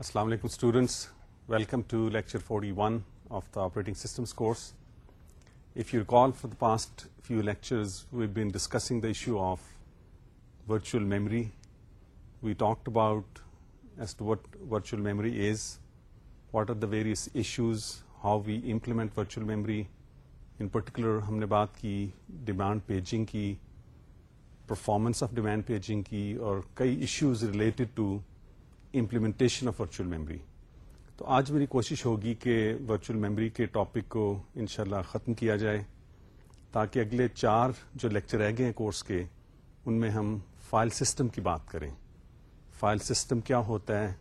السلام علیکم students welcome to lecture forty one of the operating systems course if you call for the past few lectures we been discussing the issue of virtual memory we talked about as to what virtual memory is what are the various issues how we implement virtual memory in particular ہم نے بات کی demand paging کی performance of demand paging کی اور کئی issues related to implementation of virtual memory تو آج میری کوشش ہوگی کہ ورچوئل میموری کے ٹاپک کو انشاءاللہ ختم کیا جائے، تاکہ اگلے چار جو لیکچر رہ گئے ہیں کورس کے، ان میں ہم فائل سسٹم کی بات کریں۔ فائل سسٹم کیا ہوتا ہے؟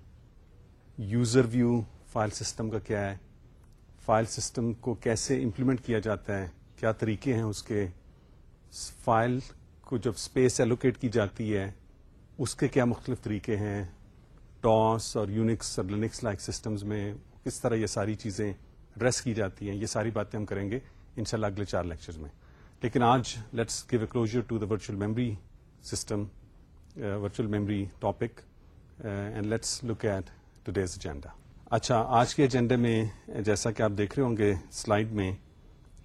یوزر ویو فائل سسٹم کا کیا ہے؟ فائل سسٹم کو کیسے امپلیمنٹ کیا جاتا ہے؟ کیا طریقے ہیں اس کے؟ فائل کو جب اسپیس ایلوکیٹ کی جاتی ہے، اس کے کیا مختلف طریقے ہیں؟ ٹاس اور یونکس اور لینکس لائک سسٹمز میں کس طرح یہ ساری چیزیں ایڈریس کی جاتی ہیں، یہ ساری باتیں ہم کریں گے ان شاء اللہ اگلے چار لیکچر میں۔ لیکن آج let's give a closure to the virtual memory system virtual memory topic and let's look at today's agenda اچھا آج کے ایجنڈے میں جیسا کہ آپ دیکھ رہے ہوں گے سلائڈ میں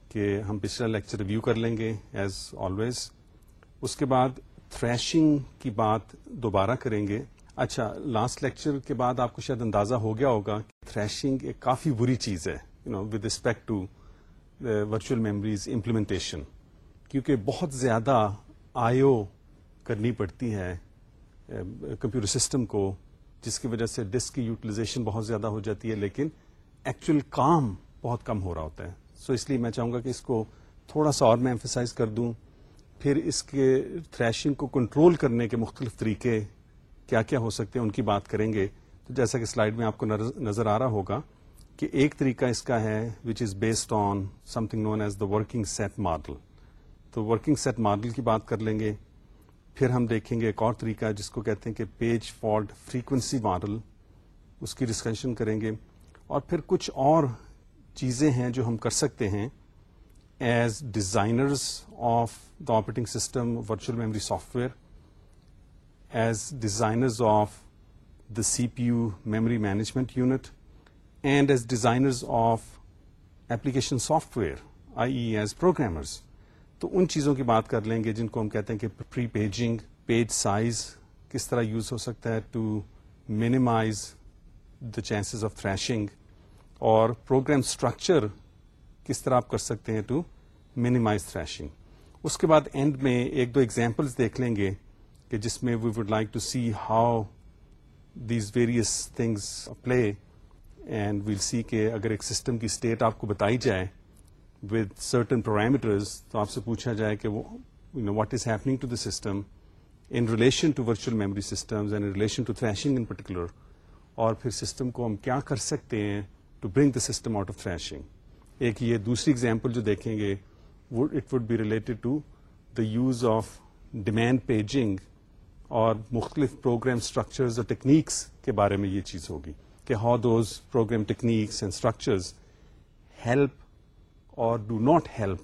کہ ہم پچھلا لیکچر ریویو کر لیں گے ایز آلویز اس کے بعد تھریشنگ کی بات دوبارہ کریں گے۔ اچھا لاسٹ لیکچر کے بعد آپ کو شاید اندازہ ہو گیا ہوگا کہ تھریشنگ ایک کافی بری چیز ہے you know with respect to virtual memory's implementation کیونکہ بہت زیادہ آئیو کرنی پڑتی ہے کمپیوٹر سسٹم کو، جس کی وجہ سے ڈسک کی یوٹیلائزیشن بہت زیادہ ہو جاتی ہے، لیکن ایکچوئل کام بہت کم ہو رہا ہوتا ہے۔ سو so اس لیے میں چاہوں گا کہ اس کو تھوڑا سا اور میں ایمفیسائز کر دوں۔ پھر اس کے تھریشنگ کو کنٹرول کرنے کے مختلف طریقے کیا کیا ہو سکتے ہیں، ان کی بات کریں گے۔ تو جیسا کہ سلائڈ میں آپ کو نظر آ رہا ہوگا کہ ایک طریقہ اس کا ہے which is based on something known as the working set model تو ورکنگ سیٹ ماڈل کی بات کر لیں گے۔ پھر ہم دیکھیں گے ایک اور طریقہ، جس کو کہتے ہیں کہ پیج فالٹ فریکوینسی ماڈل اس کی ڈسکشن کریں گے۔ اور پھر کچھ اور چیزیں ہیں جو ہم کر سکتے ہیں as designers of the operating system virtual memory software as designers of the C P U memory management unit and as designers of application software I E as programmers تو ان چیزوں کی بات کر لیں گے جن کو ہم کہتے ہیں کہ پری پیجنگ پیج سائز کس طرح یوز ہو سکتا ہے to minimize the chances of thrashing اور پروگرام اسٹرکچر کس طرح آپ کر سکتے ہیں ٹو مینیمائز تھریشنگ اس کے بعد اینڈ میں ایک دو ایگزامپلس دیکھ لیں گے کہ جس میں we would like to see how these various things play and we'll see کہ اگر ایک سسٹم کی اسٹیٹ آپ کو بتائی جائے ود سرٹن پرائمیٹرز تو آپ سے پوچھا جائے کہ what is happening to the system in relation to virtual memory systems and relation to thrashing in particular اور پھر سسٹم کو ہم کیا کر سکتے ہیں to bring the system out of thrashing ایک یہ دوسری اگزامپل جو دیکھیں گے it would be related to the use of demand paging اور مختلف پروگرام اسٹرکچرز اور ٹیکنیکس کے بارے میں یہ چیز ہوگی کہ how those program techniques and structures help or do not help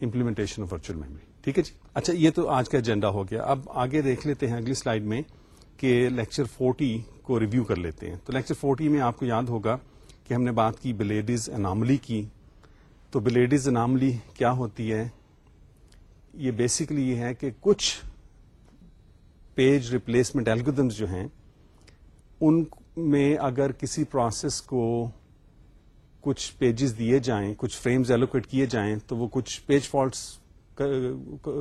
implementation of virtual memory ٹھیک ہے جی؟ اچھا یہ تو آج کا ایجنڈا ہو گیا۔ اب آگے دیکھ لیتے ہیں اگلی سلائڈ میں کہ لیکچر فورٹی کو ریویو کر لیتے ہیں۔ تو لیکچر فورٹی میں آپ کو یاد ہوگا کہ ہم نے بات کی بلیڈیز اناملی کی۔ تو بلیڈیز اناملی کیا ہوتی ہے؟ یہ بیسکلی یہ ہے کہ کچھ پیج ریپلیسمنٹ ایلگودمس جو ہیں، ان میں اگر کسی پروسیس کو کچھ پیجز دیے جائیں، کچھ فریمز ایلوکیٹ کیے جائیں، تو وہ کچھ پیج فالٹس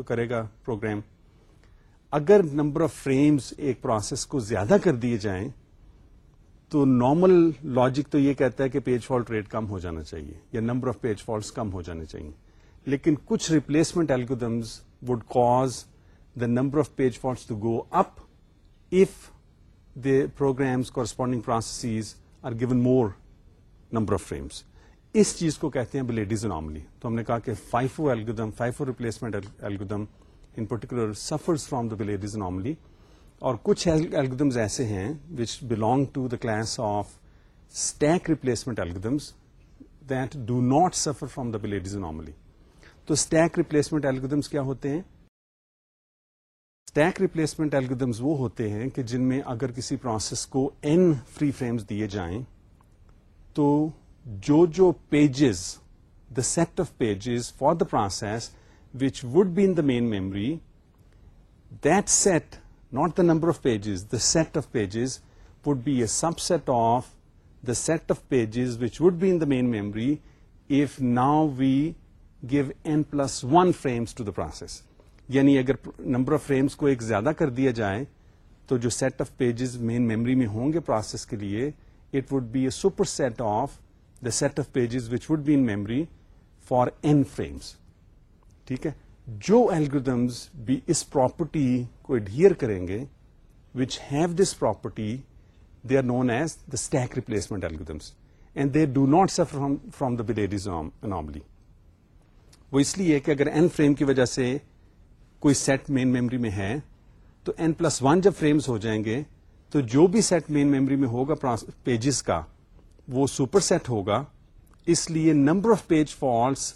کرے گا پروگرام اگر نمبر آف فریمز ایک پروسیس کو زیادہ کر دیے جائیں، تو نارمل لاجک تو یہ کہتا ہے کہ پیج فالٹ ریٹ کم ہو جانا چاہیے، یا نمبر آف پیج فالٹس کم ہو جانے چاہیے. لیکن کچھ replacement algorithms would cause the number of page faults to go up if the programs corresponding processes are given more number of frames اس چیز کو کہتے ہیں بلیڈیز اناملی تو ہم نے کہا کہ FIFO algorithm FIFO replacement algorithm in particular suffers from the Belady's anomaly اور کچھ الگودمز ایسے ہیں which belong to the class of stack replacement algorithms that do not suffer from the Belady's anomaly تو اسٹیک ریپلیسمنٹ الگودمس کیا ہوتے ہیں؟ Stack replacement algorithms وہ ہوتے ہیں کہ جن میں اگر کسی پروسیس کو این فری فریمز دیے جائیں، تو جو جو pages the set of pages for the process which would be in the main memory that set not the number of pages the set of pages would be a subset of the set of pages which would be in the main memory if now we give N plus one frames to the process یعنی اگر number of frames کو ایک زیادہ کر دیا جائے، تو جو set of pages main memory میں ہوں گے پروسیس کے لیے it would be a superset of the set of pages which would be in memory for N frames ٹھیک ہے؟ جو ایلگردمز بھی اس پراپرٹی کو اڈہیئر کریں گے which have this property they are known as the stack replacement algorithms and they do not suffer from the Belady's anomaly وہ اس لیے کہ اگر این فریم کی وجہ سے کوئی سیٹ مین میموری میں ہے تو این پلس ون جب فریمز ہو جائیں گے، تو جو بھی سیٹ مین میموری میں ہوگا پیجز کا، وہ سپر سیٹ ہوگا۔ اس لیے number of page faults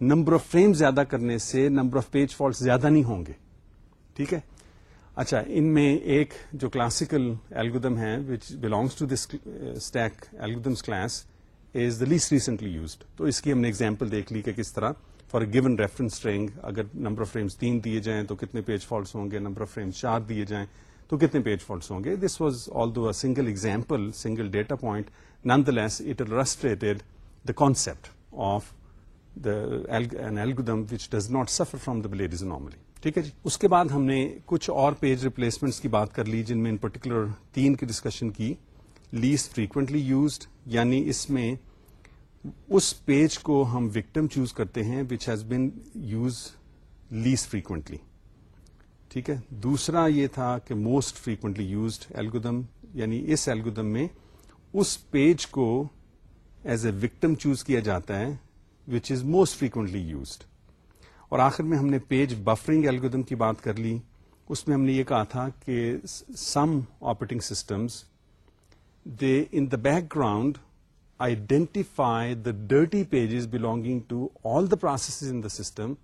number of frames زیادہ کرنے سے نمبر آف پیج فالس زیادہ نہیں ہوں گے۔ ٹھیک ہے؟ اچھا ان میں ایک جو کلاسیکل ایلگودم ہے which belongs to this stack algorithms class is the least recently used تو اس کی ہم نے ایگزامپل دیکھ لی کہ کس طرح۔ فار گیون ریفرنس اسٹرنگ اگر نمبر آف فریمس تین دیے جائیں تو کتنے پیج فالٹس ہوں گے نمبر آف فریمس چار دیے جائیں تو کتنے پیج فالٹس ہوں گے؟ This was all do single example single data point nonetheless it illustrated the concept of an algorithm which does not suffer from the Belady's anomaly ٹھیک ہے جی؟ اس کے بعد ہم نے کچھ اور پیج ریپلیسمنٹس کی بات کر لی جن میں ان پرٹیکولر تین کی ڈسکشن کی لیسٹ فریکوینٹلی یوزڈ یعنی اس میں اس پیج کو ہم وکٹم چوز کرتے ہیں which has been used less frequently ٹھیک ہے؟ دوسرا یہ تھا کہ موسٹ فریکوینٹلی یوزڈ ایلگودم یعنی اس ایلگودم میں اس پیج کو ایز اے وکٹم چوز کیا جاتا ہے which is most frequently used اور آخر میں ہم نے پیج بفرنگ ایلگودم کی بات کر لی۔ اس میں ہم نے یہ کہا تھا کہ some operating systems they in the background identify the dirty pages belonging to all the processes in the system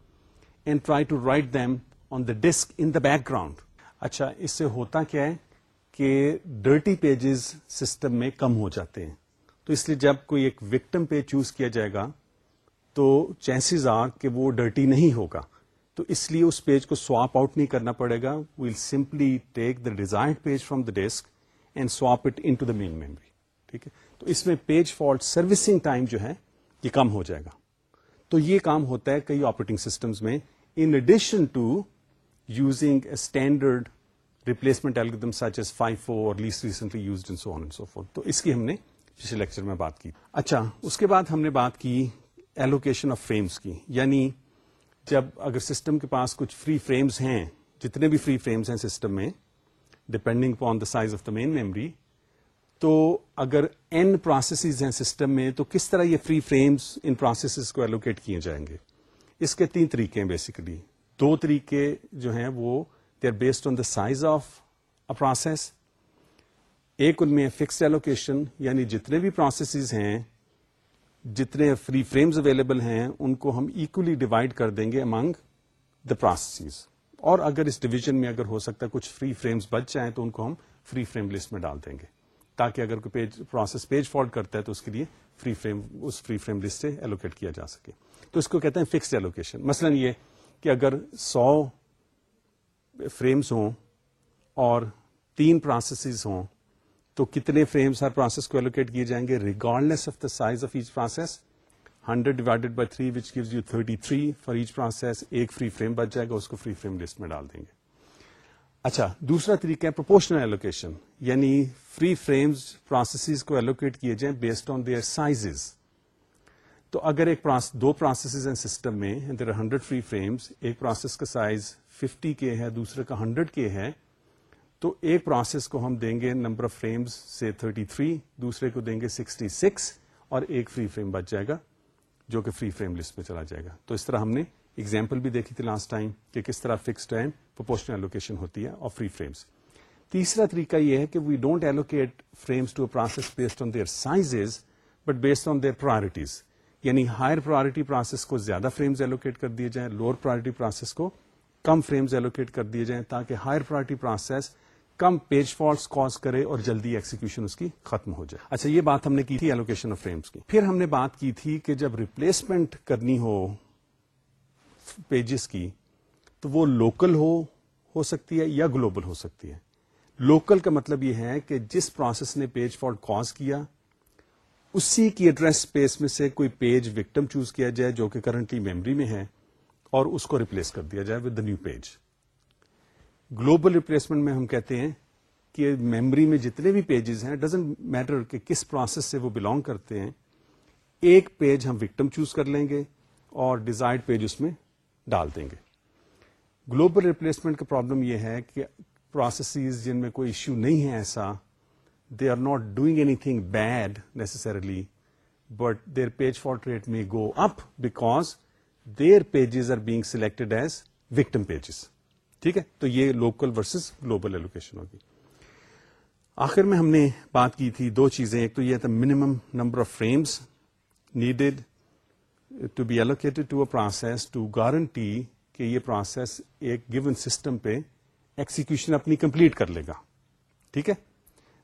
and try to write them on the disk in the background. اچھا اس سے ہوتا کیا ہے کہ ڈرٹی پیجز سسٹم میں کم ہو جاتے ہیں تو اس لیے جب کوئی ایک وکٹم پیج چوز کیا جائے گا تو چانسز آر کہ وہ ڈرٹی نہیں ہوگا تو اس لیے اس پیج کو سواپ آؤٹ نہیں کرنا پڑے گا we'll simply take the designed page from the disk and swap it into the main memory ٹھیک ہے تو اس میں پیج فالٹ سروسنگ ٹائم جو ہے یہ کم ہو جائے گا۔ تو یہ کام ہوتا ہے کئی آپریٹنگ سسٹمز میں in addition to using a standard replacement algorithm such as five four least recently used and so on so forth تو اس کی ہم نے پچھلے لیکچر میں بات کی۔ اچھا اس کے بعد ہم نے بات کی ایلوکیشن آف فریمس کی۔ یعنی جب اگر سسٹم کے پاس کچھ فری فریمز ہیں، جتنے بھی فری فریمز ہیں سسٹم میں depending upon the size of the main memory تو اگر این پروسیسز ہیں سسٹم میں، تو کس طرح یہ فری فریمز ان پروسیسز کو ایلوکیٹ کیے جائیں گے؟ اس کے تین طریقے ہیں بیسیکلی دو طریقے جو ہیں وہ they are based on the size of a process ایک ان میں فکسڈ ایلوکیشن یعنی جتنے بھی پروسیسز ہیں، جتنے فری فریمز اویلیبل ہیں، ان کو ہم ایکولی ڈیوائڈ کر دیں گے امنگ دا پروسیسز اور اگر اس ڈویژن میں اگر ہو سکتا ہے کچھ فری فریمز بچ جائیں، تو ان کو ہم فری فریم لسٹ میں ڈال دیں گے۔ تاکہ اگر کوئی پیج پروسیس پیج فالٹ کرتا ہے تو اس کے لیے فری فریم اس فری فریم لسٹ سے ایلوکیٹ کیا جا سکے۔ تو اس کو کہتے ہیں فکسڈ ایلوکیشن مثلا یہ کہ اگر سو فریمز ہوں اور تین پروسیسز ہوں، تو کتنے فریمس ہر پروسیس کو ایلوکیٹ کیے جائیں گے؟ Regardless of the size of each process hundred divided by three which gives you thirty three for each process ایک فری فریم بچ جائے گا، اس کو فری فریم لسٹ میں ڈال دیں گے۔ اچھا۔ دوسرا طریقہ ہے پروپورشنل ایلوکیشن یعنی فری فریمز پروسیسز کو ایلوکیٹ کیے جائیں بیسڈ آن دیئر سائزز تو اگر ایک دو پروسیسز ہیں سسٹم میں there are hundred free frames ایک پروسیس کا سائز ففٹی کے ہے، دوسرے کا ہنڈریڈ کے ہے، تو ایک پروسیس کو ہم دیں گے نمبر آف فریمز سے 33 دوسرے کو دیں گے 66 اور ایک فری فریم بچ جائے گا، جو کہ فری فریم لسٹ میں چلا جائے گا۔ تو اس طرح ہم نے ایگزامپل بھی دیکھی تھی لاسٹ ٹائم کہ کس طرح فکسڈ اینڈ پروپورشنل ایلوکیشن ہوتی ہے اور فری فریمس تیسرا طریقہ یہ ہے کہ we don't allocate frames to process based on their size but based on their priorities یعنی ہائر پرائرٹی پروسیس کو زیادہ فریمز ایلوکیٹ کر دیے جائیں لوور پرائرٹی پروسیس کو کم فریمز ایلوکیٹ کر دیے جائیں تاکہ ہائر پرائرٹی پروسیس کم پیج فالٹس کاز کرے اور جلدی ایکسیکیوشن اس کی ختم ہو جائے. اچھا یہ بات ہم نے کی تھی ایلوکیشن آف فریمز کی. پھر ہم نے بات کی تھی کہ جب ریپلیسمنٹ کرنی ہو پیجز کی، تو وہ لوکل ہو ہو سکتی ہے یا گلوبل ہو سکتی ہے. لوکل کا مطلب یہ ہے کہ جس پروسیس نے پیج فالٹ کاز کیا، اسی کی ایڈریس اسپیس میں سے کوئی پیج وکٹم چوز کیا جائے جو کہ کرنٹلی میموری میں ہے اور اس کو ریپلیس کر دیا جائے with the new page global replacement میں ہم کہتے ہیں کہ میموری میں جتنے بھی پیجز ہیں ڈزنٹ میٹر کہ کس پروسیس سے وہ بلونگ کرتے ہیں، ایک پیج ہم وکٹم چوز کر لیں گے اور ڈیزائرڈ پیج اس میں ڈال دیں گے۔ گلوبل ریپلیسمنٹ کا پرابلم یہ ہے کہ پروسیسز جن میں کوئی ایشو نہیں ہے ایسا they are not doing anything bad necessarily but their page fault rate میں go up because their pages are being selected as victim pages ٹھیک ہے؟ تو یہ لوکل ورسز گلوبل ایلوکیشن ہوگی۔ آخر میں ہم نے بات کی تھی دو چیزیں، ایک تو یہ تھا minimum number of frames needed to be allocated to a process to guarantee کہ یہ پروسیس ایک گیون سسٹم پہ ایکسیکیوشن اپنی کمپلیٹ کر لے گا۔ ٹھیک ہے؟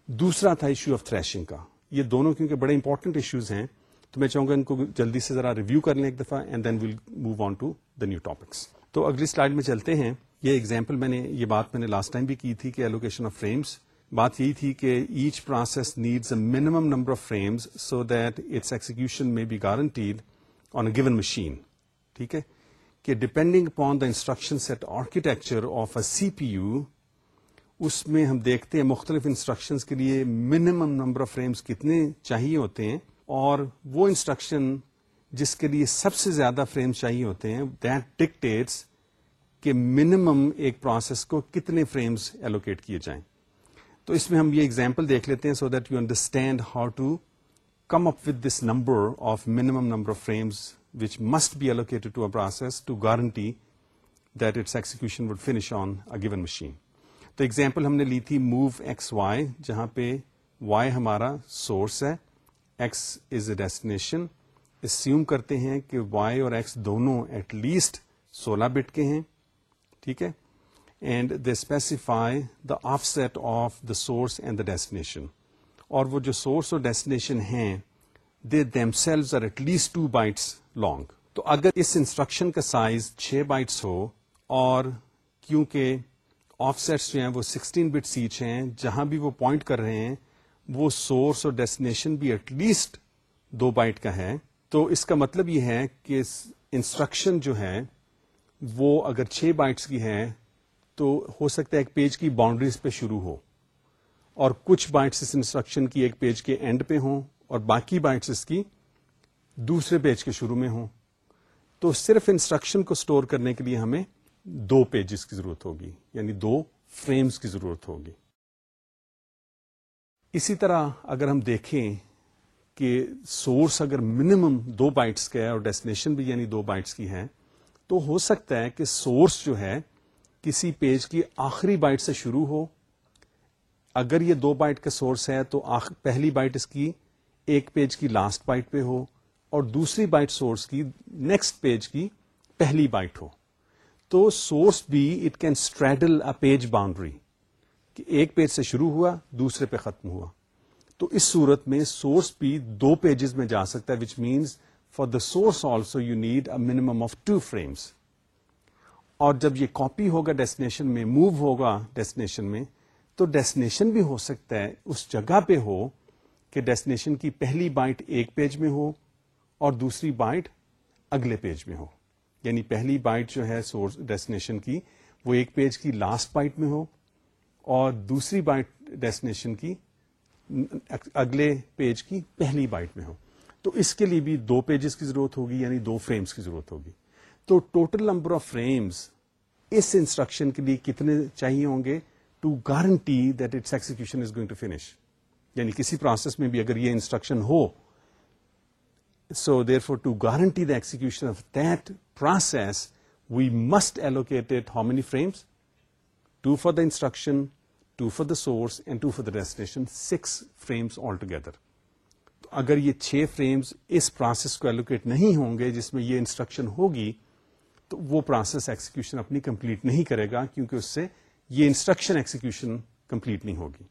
دوسرا تھا ایشو آف تھریشنگ کا۔ یہ دونوں کیونکہ بڑے امپورٹنٹ ایشوز ہیں، تو میں چاہوں گا ان کو جلدی سے ذرا ریویو کر لیں ایک دفعہ and then will move on to the new topics تو اگلی سلائڈ میں چلتے ہیں۔ یہ ایگزامپل میں نے، یہ بات میں نے لاسٹ ٹائم بھی کی تھی کہ ایلوکیشن آف فریمس بات یہی تھی کہ each process needs a minimum number of frames so that its execution میں be guaranteed on a given machine ٹھیک ہے کہ depending upon the instruction set architecture of a C P U اس میں ہم دیکھتے ہیں مختلف انسٹرکشنز کے لیے منیمم نمبر آف فریمز کتنے چاہیے ہوتے ہیں اور وہ انسٹرکشن جس کے لیے سب سے زیادہ فریم چاہیے ہوتے ہیں دیٹ ڈکٹیٹس کہ منیمم ایک پروسیس کو کتنے فریمز ایلوکیٹ کیے جائیں تو اس میں ہم یہ اگزامپل دیکھ لیتے ہیں so that you understand how to come up with this number of minimum number of frames which must be allocated to a process to guarantee that its execution would finish on a given machine تو example ہم نے لی تھی move X Y جہاں پہ Y ہمارا source ہے. X is a destination assume کرتے ہیں کہ وائی اور ایکس دونوں ایٹ لیسٹ سولہ بٹ کے ہیں. ٹھیک ہے؟ And they specify the offset of the source and the destination اور وہ جو سورس اور ڈیسٹینیشن ہیں they themselves are at least two bytes long تو اگر اس انسٹرکشن کا سائز چھ بائٹس ہو اور کیونکہ آف سیٹس جو ہیں وہ سکسٹین بٹ سیچ ہیں، جہاں بھی وہ پوائنٹ کر رہے ہیں، وہ سورس اور ڈیسٹینیشن بھی ایٹ لیسٹ دو بائٹ کا ہے. تو اس کا مطلب یہ ہے کہ انسٹرکشن جو ہے وہ اگر چھ بائٹس کی ہے، تو ہو سکتا ہے ایک پیج کی باؤنڈریز پہ شروع ہو. اور کچھ بائٹس اس انسٹرکشن کی ایک پیج کے اینڈ پہ ہوں اور باقی بائٹس اس کی دوسرے پیج کے شروع میں ہوں۔ تو صرف انسٹرکشن کو سٹور کرنے کے لیے ہمیں دو پیجز کی ضرورت ہوگی یعنی دو فریمز کی ضرورت ہوگی۔ اسی طرح اگر ہم دیکھیں کہ سورس اگر منیمم دو بائٹس کا ہے اور ڈیسٹینیشن بھی یعنی دو بائٹس کی ہے تو ہو سکتا ہے کہ سورس جو ہے کسی پیج کی آخری بائٹ سے شروع ہو اگر یہ دو بائٹ کا سورس ہے تو پہلی بائٹ اس کی ایک پیج کی لاسٹ بائٹ پہ ہو اور دوسری بائٹ سورس کی نیکسٹ پیج کی پہلی بائٹ ہو۔ تو سورس بھی it can straddle a page boundary کہ ایک پیج سے شروع ہوا، دوسرے پہ ختم ہوا۔ تو اس صورت میں سورس بھی دو پیجز میں جا سکتا ہے which means for the source also you need a minimum of two frames اور جب یہ کاپی ہوگا ڈیسٹینیشن میں موو ہوگا ڈیسٹینیشن میں تو ڈیسٹینیشن بھی ہو سکتا ہے، اس جگہ پہ ہو کہ ڈیسٹینیشن کی پہلی بائٹ ایک پیج میں ہو اور دوسری بائٹ اگلے پیج میں ہو۔ یعنی پہلی بائٹ جو ہے سورس ڈیسٹینیشن کی، وہ ایک پیج کی لاسٹ بائٹ میں ہو اور دوسری بائٹ ڈیسٹینیشن کی اگلے پیج کی پہلی بائٹ میں ہو۔ تو اس کے لیے بھی دو پیجز کی ضرورت ہوگی یعنی دو فریمز کی ضرورت ہوگی۔ تو ٹوٹل نمبر آف فریمز اس انسٹرکشن کے لیے کتنے چاہیے ہوں گے؟ To guarantee that its execution is going to finish یعنی کسی پروسیس میں بھی اگر یہ instruction who so therefore to guarantee the execution of that process we must allocate how many frames two for the instruction two for the source and two for the destination six frames all together تو اگر یہ چھ frames اس process کو allocate نہیں ہوں گے جس میں یہ انسٹرکشن ہوگی، تو وہ پروسیس ایکسیکیوشن اپنی کمپلیٹ نہیں کرے گا، کیونکہ اس سے یہ انسٹرکشن ایکسیکیوشن کمپلیٹ نہیں ہوگی۔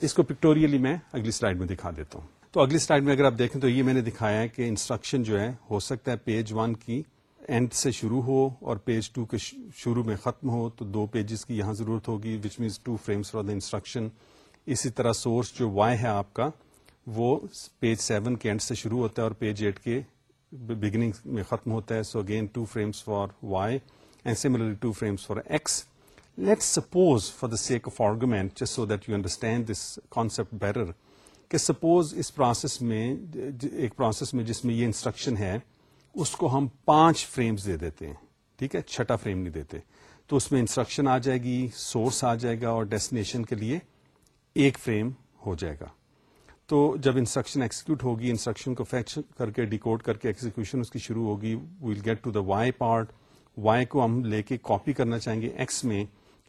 اس کو پکٹوریلی میں اگلی سلائڈ میں دکھا دیتا ہوں۔ تو اگلی سلائڈ میں اگر آپ دیکھیں تو یہ میں نے دکھایا ہے کہ انسٹرکشن جو ہے ہو سکتا ہے پیج ون کی اینڈ سے شروع ہو اور پیج ٹو کے شروع میں ختم ہو، تو دو پیجز کی یہاں ضرورت ہوگی which means two frames for the instruction اسی طرح سورس جو وائی ہے آپ کا، وہ پیج سیون کے اینڈ سے شروع ہوتا ہے اور پیج ایٹ کے بگننگ میں ختم ہوتا ہے۔ So again two frames for Y and similarly two frames for X let suppose for the sake of argument just so that you understand this concept better کہ سپوز اس process میں ایک process میں جس میں یہ انسٹرکشن ہے اس کو ہم پانچ فریمز دے دیتے ہیں ٹھیک ہے چھٹا فریم نہیں دیتے تو اس میں انسٹرکشن آ جائے گی سورس آ جائے گا اور ڈیسٹینیشن کے لیے ایک فریم ہو جائے گا تو جب انسٹرکشن ایکسیکیوٹ ہوگی انسٹرکشن کو فیچ کر کے ڈیکوڈ کر کے ایکسیکیوشن اس کی شروع ہوگی we'll get to the Y part Y کو ہم لے کے کاپی کرنا چاہیں گے ایکس میں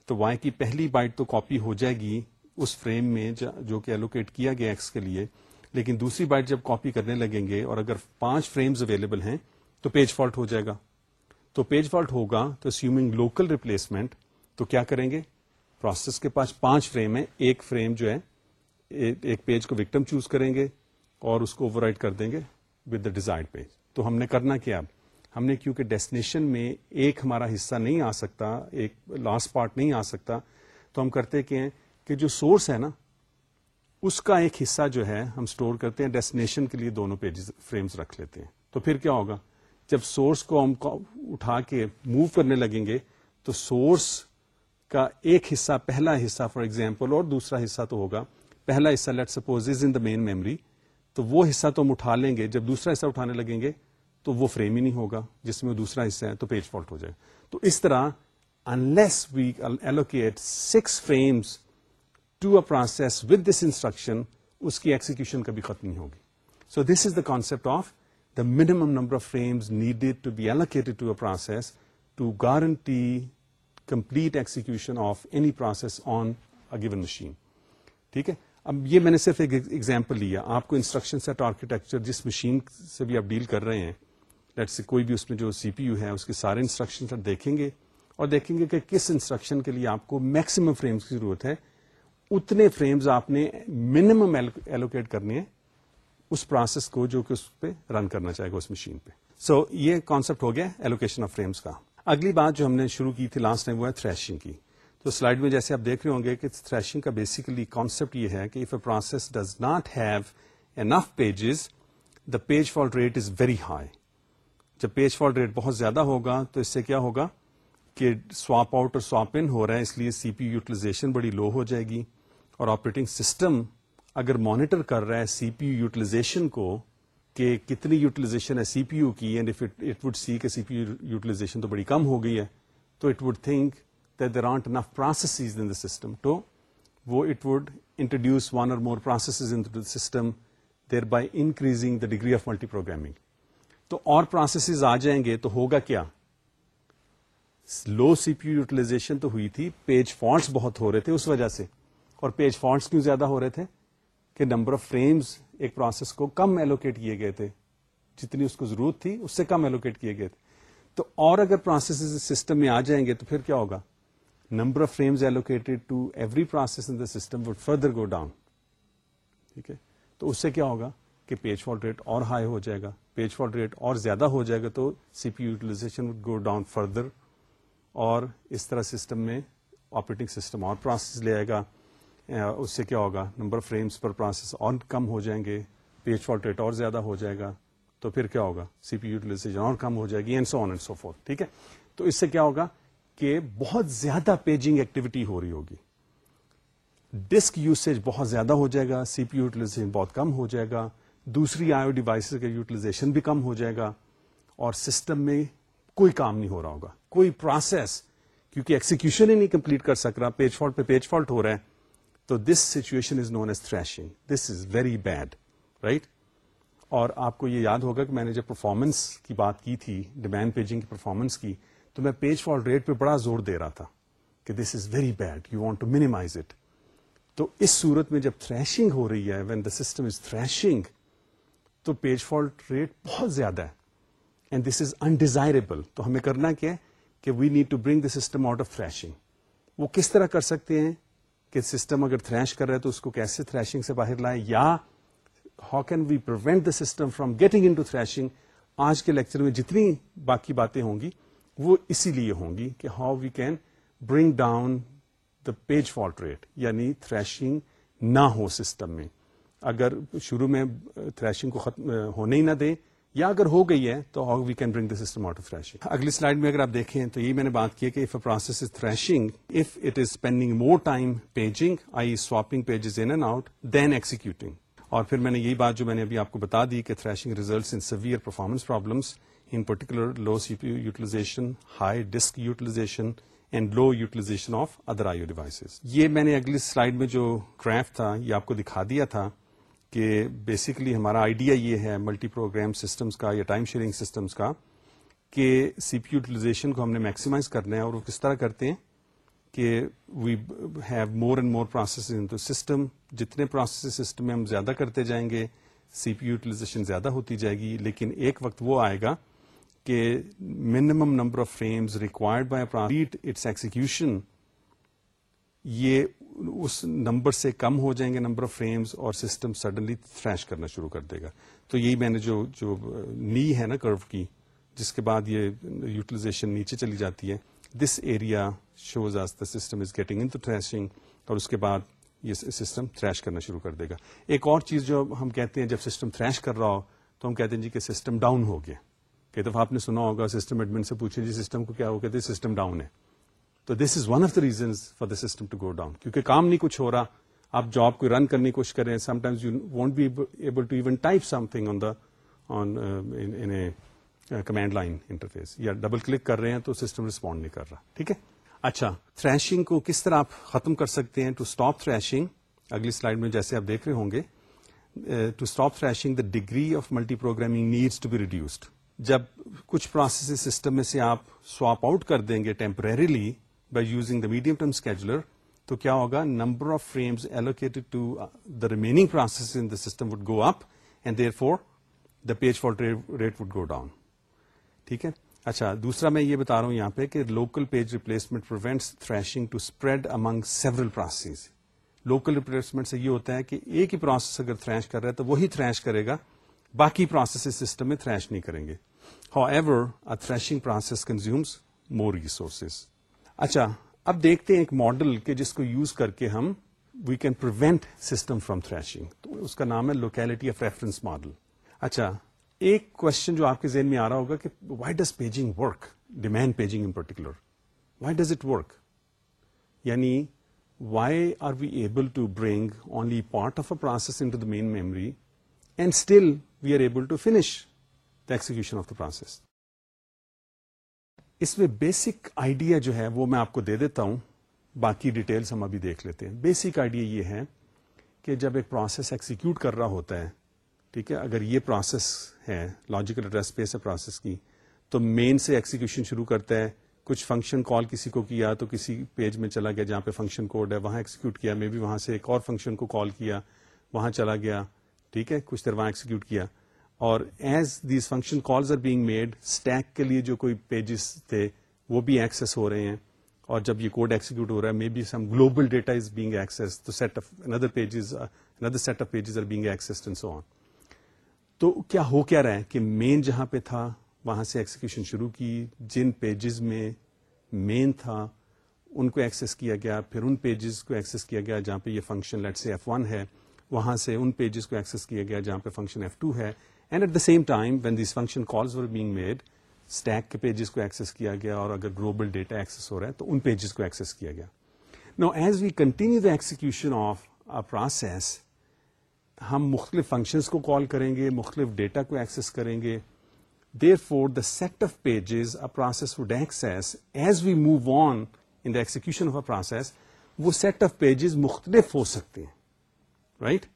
تو وائی کی پہلی بائٹ تو کاپی ہو جائے گی اس فریم میں جو کہ ایلوکیٹ کیا گیا ایکس کے لیے. لیکن دوسری بائٹ جب کاپی کرنے لگیں گے اور اگر پانچ فریمز اویلیبل ہیں تو پیج فالٹ ہو جائے گا. تو پیج فالٹ ہوگا تو سیومنگ لوکل ریپلیسمنٹ تو کیا کریں گے؟ پروسیس کے پاس پانچ فریم ہے ایک فریم جو ہے، ایک پیج کو وکٹم چوز کریں گے اور اس کو اوور کر دیں گے ود دا ڈیزائر پیج تو ہم نے کرنا کیا اب؟ ہم نے کیونکہ ڈیسٹینیشن میں ایک ہمارا حصہ نہیں آ سکتا، ایک لاسٹ پارٹ نہیں آ سکتا، تو ہم کرتے کہ ہیں کہ جو سورس ہے نا، اس کا ایک حصہ جو ہے ہم اسٹور کرتے ہیں ڈیسٹینیشن کے لیے دونوں پیجز فریمز رکھ لیتے ہیں۔ تو پھر کیا ہوگا؟ جب سورس کو ہم اٹھا کے موو کرنے لگیں گے، تو سورس کا ایک حصہ، پہلا حصہ فار ایگزامپل اور دوسرا حصہ تو ہوگا۔ پہلا حصہ let suppose is in the main memory تو وہ حصہ تو ہم اٹھا لیں گے۔ جب دوسرا حصہ اٹھانے لگیں گے تو وہ فریم ہی نہیں ہوگا، جس میں دوسرا حصہ ہے، تو پیج فالٹ ہو جائے۔ تو اس طرح unless we allocate six frames to a process with this instruction اس کی ایکسیکیوشن کبھی ختم نہیں ہوگی۔ So this is the concept of the minimum number of frames needed to be allocated to a process to guarantee complete execution of any process on a given machine ٹھیک ہے؟ اب یہ میں نے صرف ایک ایگزامپل لیا۔ آپ کو انسٹرکشن سیٹ آرکیٹیکچر جس مشین سے بھی آپ ڈیل کر رہے ہیں لیٹ سے کوئی بھی اس میں جو سی پی یو ہے اس کے سارے انسٹرکشن دیکھیں گے اور دیکھیں گے کہ کس انسٹرکشن کے لیے آپ کو میکسیمم فریمز کی ضرورت ہے۔ اتنے فریمز آپ نے منیمم ایلوکیٹ کرنے ہیں اس پروسیس کو جو کہ اس پہ رن کرنا چاہے گا اس مشین پہ۔ سو so, یہ کانسیپٹ ہو گیا ایلوکیشن آف فریمز کا۔ اگلی بات جو ہم نے شروع کی تھی لاسٹ ٹائم وہ ہے تھریشنگ کی۔ تو سلائڈ میں جیسے آپ دیکھ رہے ہوں گے کہ تھریشنگ کا بیسیکلی کانسپٹ یہ ہے کہ if a process does not have enough pages the page fault rate is very high جب پیج فالٹ ریٹ بہت زیادہ ہوگا تو اس سے کیا ہوگا کہ سواپ آؤٹ اور سواپ ان ہو رہا ہے، اس لیے سی پی یوٹیلائزیشن بڑی لو ہو جائے گی اور آپریٹنگ سسٹم اگر مانیٹر کر رہا ہے سی پی یو یوٹیلائزیشن کو کہ کتنی یوٹیلائزیشن ہے سی پی یو کی اینڈ اٹ وڈ سی کہ سی پی یو یوٹیلائزیشن تو بڑی کم ہو گئی ہے، تو it would think that there are enough process in the system تو وہ it would introduce one or more process in system thereby increasing the degree of multiprogramming تو اور پروسیسز آ جائیں گے تو ہوگا کیا؟ لو سی پی یوٹیلائزیشن تو ہوئی تھی پیج فونٹس بہت ہو رہے تھے اس وجہ سے۔ اور پیج فونٹس کیوں زیادہ ہو رہے تھے؟ کہ نمبر آف فریمز ایک پروسیس کو کم ایلوکیٹ کیے گئے تھے۔ جتنی اس کو ضرورت تھی، اس سے کم ایلوکیٹ کیے گئے تھے۔ تو اور اگر پروسیس سسٹم میں آ جائیں گے تو پھر کیا ہوگا؟ Number of frames allocated to every process in the system would further go down ٹھیک ہے؟ تو اس سے کیا ہوگا؟ کہ پیج فالٹ ریٹ اور ہائی ہو جائے گا، پیج فالٹ ریٹ اور زیادہ ہو جائے گا تو C P utilization would go down further اور اس طرح سسٹم میں آپریٹنگ سسٹم اور پروسیس لے آئے گا۔ اس سے کیا ہوگا؟ Number of frames per process اور کم ہو جائیں گے، پیج فالٹ ریٹ اور زیادہ ہو جائے گا تو پھر کیا ہوگا؟ سی پی یوٹیلائزیشن اور کم ہو جائے گی and so on and so forth ٹھیک ہے؟ تو اس سے کیا ہوگا کہ بہت زیادہ پیجنگ ایکٹیویٹی ہو رہی ہوگی۔ ڈسک یوسیج بہت زیادہ ہو جائے گا، سی پی یوٹیلائزیشن بہت کم ہو جائے گا دوسری آئی ڈیوائس کا یوٹیلائزیشن بھی کم ہو جائے گا اور سسٹم میں کوئی کام نہیں ہو رہا ہوگا۔ کوئی پروسیس کیونکہ ایکسیکیوشن ہی نہیں کمپلیٹ کر سک رہا پیج فالٹ پہ پیج فالٹ ہو رہا ہے۔ تو this situation is known as thrashing this is very bad right اور آپ کو یہ یاد ہوگا کہ میں نے جب پرفارمنس کی بات کی تھی ڈیمینڈ پیجنگ کی پرفارمنس کی، تو میں پیج فال ریٹ پہ بڑا زور دے رہا تھا کہ this is very bad you want to minimize it تو اس صورت میں جب تھریشنگ ہو رہی ہے when the system is thrashing تو پیج فالٹ ریٹ بہت زیادہ ہے۔ اینڈ دس از انڈیزائربل تو ہمیں کرنا کیا ہے کہ we need to bring the system out of thrashing وہ کس طرح کر سکتے ہیں کہ سسٹم اگر تھریش کر رہا ہے تو اس کو کیسے تھریشنگ سے باہر لائیں؟ یا how can we prevent the system from getting into thrashing آج کے لیکچر میں جتنی باقی باتیں ہوں گی، وہ اسی لیے ہوں گی کہ how we can bring down the page fault rate یعنی تھریشنگ نہ ہو سسٹم میں۔ اگر شروع میں تھریشنگ کو ختم، ہونے ہی نہ دیں یا اگر ہو گئی ہے، تو how we can bring the system out of thrashing اگلی سلائڈ میں اگر آپ دیکھیں، تو یہ میں نے بات کی کہ if a process is thrashing if it is spending more time paging I swapping pages in and out then executing اور پھر میں نے یہی بات جو میں نے ابھی آپ کو بتا دی کہ thrashing results in severe performance problems in particular low C P utilization high disk utilization and low utilization of other I devices یہ میں نے اگلی سلائڈ میں جو کرافٹ تھا، یہ آپ کو دکھا دیا تھا کہ بیسکلی ہمارا آئیڈیا یہ ہے ملٹی پروگرام سسٹمس کا یا ٹائم شیئرنگ سسٹمس کا، کہ سی پی یوٹیلائزیشن کو ہم نے میکسیمائز کرنا ہے اور وہ کس طرح کرتے ہیں کہ we have more and more process in system جتنے پروسیس سسٹم میں ہم زیادہ کرتے جائیں گے سی پی یوٹیلائزیشن زیادہ ہوتی جائے گی، لیکن ایک وقت وہ آئے گا کہ minimum number of frames required by its execution یہ اس نمبر سے کم ہو جائیں گے نمبر آف فریمز اور سسٹم سڈنلی تھریش کرنا شروع کر دے گا۔ تو یہی میں نے جو جو نی ہے نا کرو کی، جس کے بعد یہ یوٹیلائزیشن نیچے چلی جاتی ہے، this area shows as the system is getting in thrashing اور اس کے بعد یہ سسٹم تھریش کرنا شروع کر دے گا۔ ایک اور چیز جو ہم کہتے ہیں جب سسٹم تھریش کر رہا ہو، تو ہم کہتے ہیں جی کہ سسٹم ڈاؤن ہو گیا۔ کئی دفعہ آپ نے سنا ہوگا، سسٹم ایڈمن سے پوچھیں جی سسٹم کو کیا ہو، کہتے سسٹم ڈاؤن ہے۔ تو this is one of the reasons for the system to go down کیونکہ کام نہیں کچھ ہو رہا، آپ جاب کو رن کرنے کی کوشش کریں sometimes you won't be able to even type something on the on command line interface یا ڈبل کلک کر رہے ہیں تو سسٹم رسپونڈ نہیں کر رہا، ٹھیک ہے؟ اچھا تھریشنگ کو کس طرح آپ ختم کر سکتے ہیں؟ ٹو اسٹاپ تھریشنگ اگلی سلائڈ میں جیسے آپ دیکھ رہے ہوں گے to stop thrashing the degree of multiprogramming needs to be reduced جب کچھ پروسیس سسٹم میں سے آپ سواپ آؤٹ کر دیں گے temporarily by using the medium term scheduler تو کیا ہوگا؟ Number of frames allocated to the remaining process in the system would go up and therefore the page fault rate would go down ٹھیک ہے؟ اچھا دوسرا میں یہ بتا رہا ہوں یہاں پہ کہ local page replacement prevents thrashing to spread among several process local replacement سے یہ ہوتا ہے کہ ایک ہی پروسیس اگر تھریش کر رہا ہے تو وہی تھریش کرے گا، باقی پروسیس سسٹم میں تھریش نہیں کریں گے. However thrashing process consumes more resources اچھا اب دیکھتے ہیں ایک ماڈل کے جس کو یوز کر کے ہم we can prevent system from thrashing تو اس کا نام ہے لوکیلٹی آف ریفرنس ماڈل اچھا ایک کوشچن جو آپ کے ذہن میں آ رہا ہوگا کہ why does paging work demand paging in particular why does it work یعنی why are we able to bring only part of a process into the main memory and still we are able to finish the execution of the process اس میں basic idea جو ہے وہ میں آپ کو دے دیتا ہوں۔ باقی ڈیٹیلس ہم ابھی دیکھ لیتے ہیں۔ بیسک آئیڈیا یہ ہے کہ جب ایک پروسیس ایکسیکیوٹ کر رہا ہوتا ہے، ٹھیک ہے، اگر یہ پروسیس ہے لاجیکل ایڈریس اسپیس ہے پروسیس کی، تو مین سے ایکسیکیوشن شروع کرتا ہے۔ کچھ فنکشن کال کسی کو کیا تو کسی پیج میں چلا گیا جہاں پہ فنکشن کوڈ ہے، وہاں ایکسیکیوٹ کیا مے بی وہاں سے ایک اور فنکشن کو کال کیا، وہاں چلا گیا، ٹھیک ہے، کچھ دیر وہاں ایکسیکیوٹ کیا۔ اور as these function calls are being made stack کے لیے جو کوئی پیجز تھے، وہ بھی ایکسیس ہو رہے ہیں۔ اور جب یہ کوڈ ایکسیکیوٹ ہو رہا ہے maybe some global data is being access تو set of another pages another set of pages are being access and so on تو کیا ہو کیا رہا ہے کہ مین جہاں پہ تھا، وہاں سے ایکسیکیوشن شروع کی، جن پیجز میں مین تھا، ان کو ایکسیس کیا گیا، پھر ان پیجز کو ایکسیس کیا گیا جہاں پہ یہ function let's say F one ہے، وہاں سے ان پیجز کو ایکسیس کیا گیا جہاں پہ فنکشن ایف ٹو ہے۔ And at the same time when these function calls were being made stack کے پیجز کو ایکسس کیا گیا اور اگر گلوبل ڈیٹا ایکسس ہو رہا ہے تو ان پیجز کو ایکسس کیا گیا۔ Now as we continue the execution of process ہم مختلف فنکشنس کو کال کریں گے، مختلف ڈیٹا کو ایکسس کریں گے۔ Therefore the set of pages a process would access as we move on in the execution of a process وہ سیٹ آف پیجز مختلف ہو سکتے ہیں۔ Right right?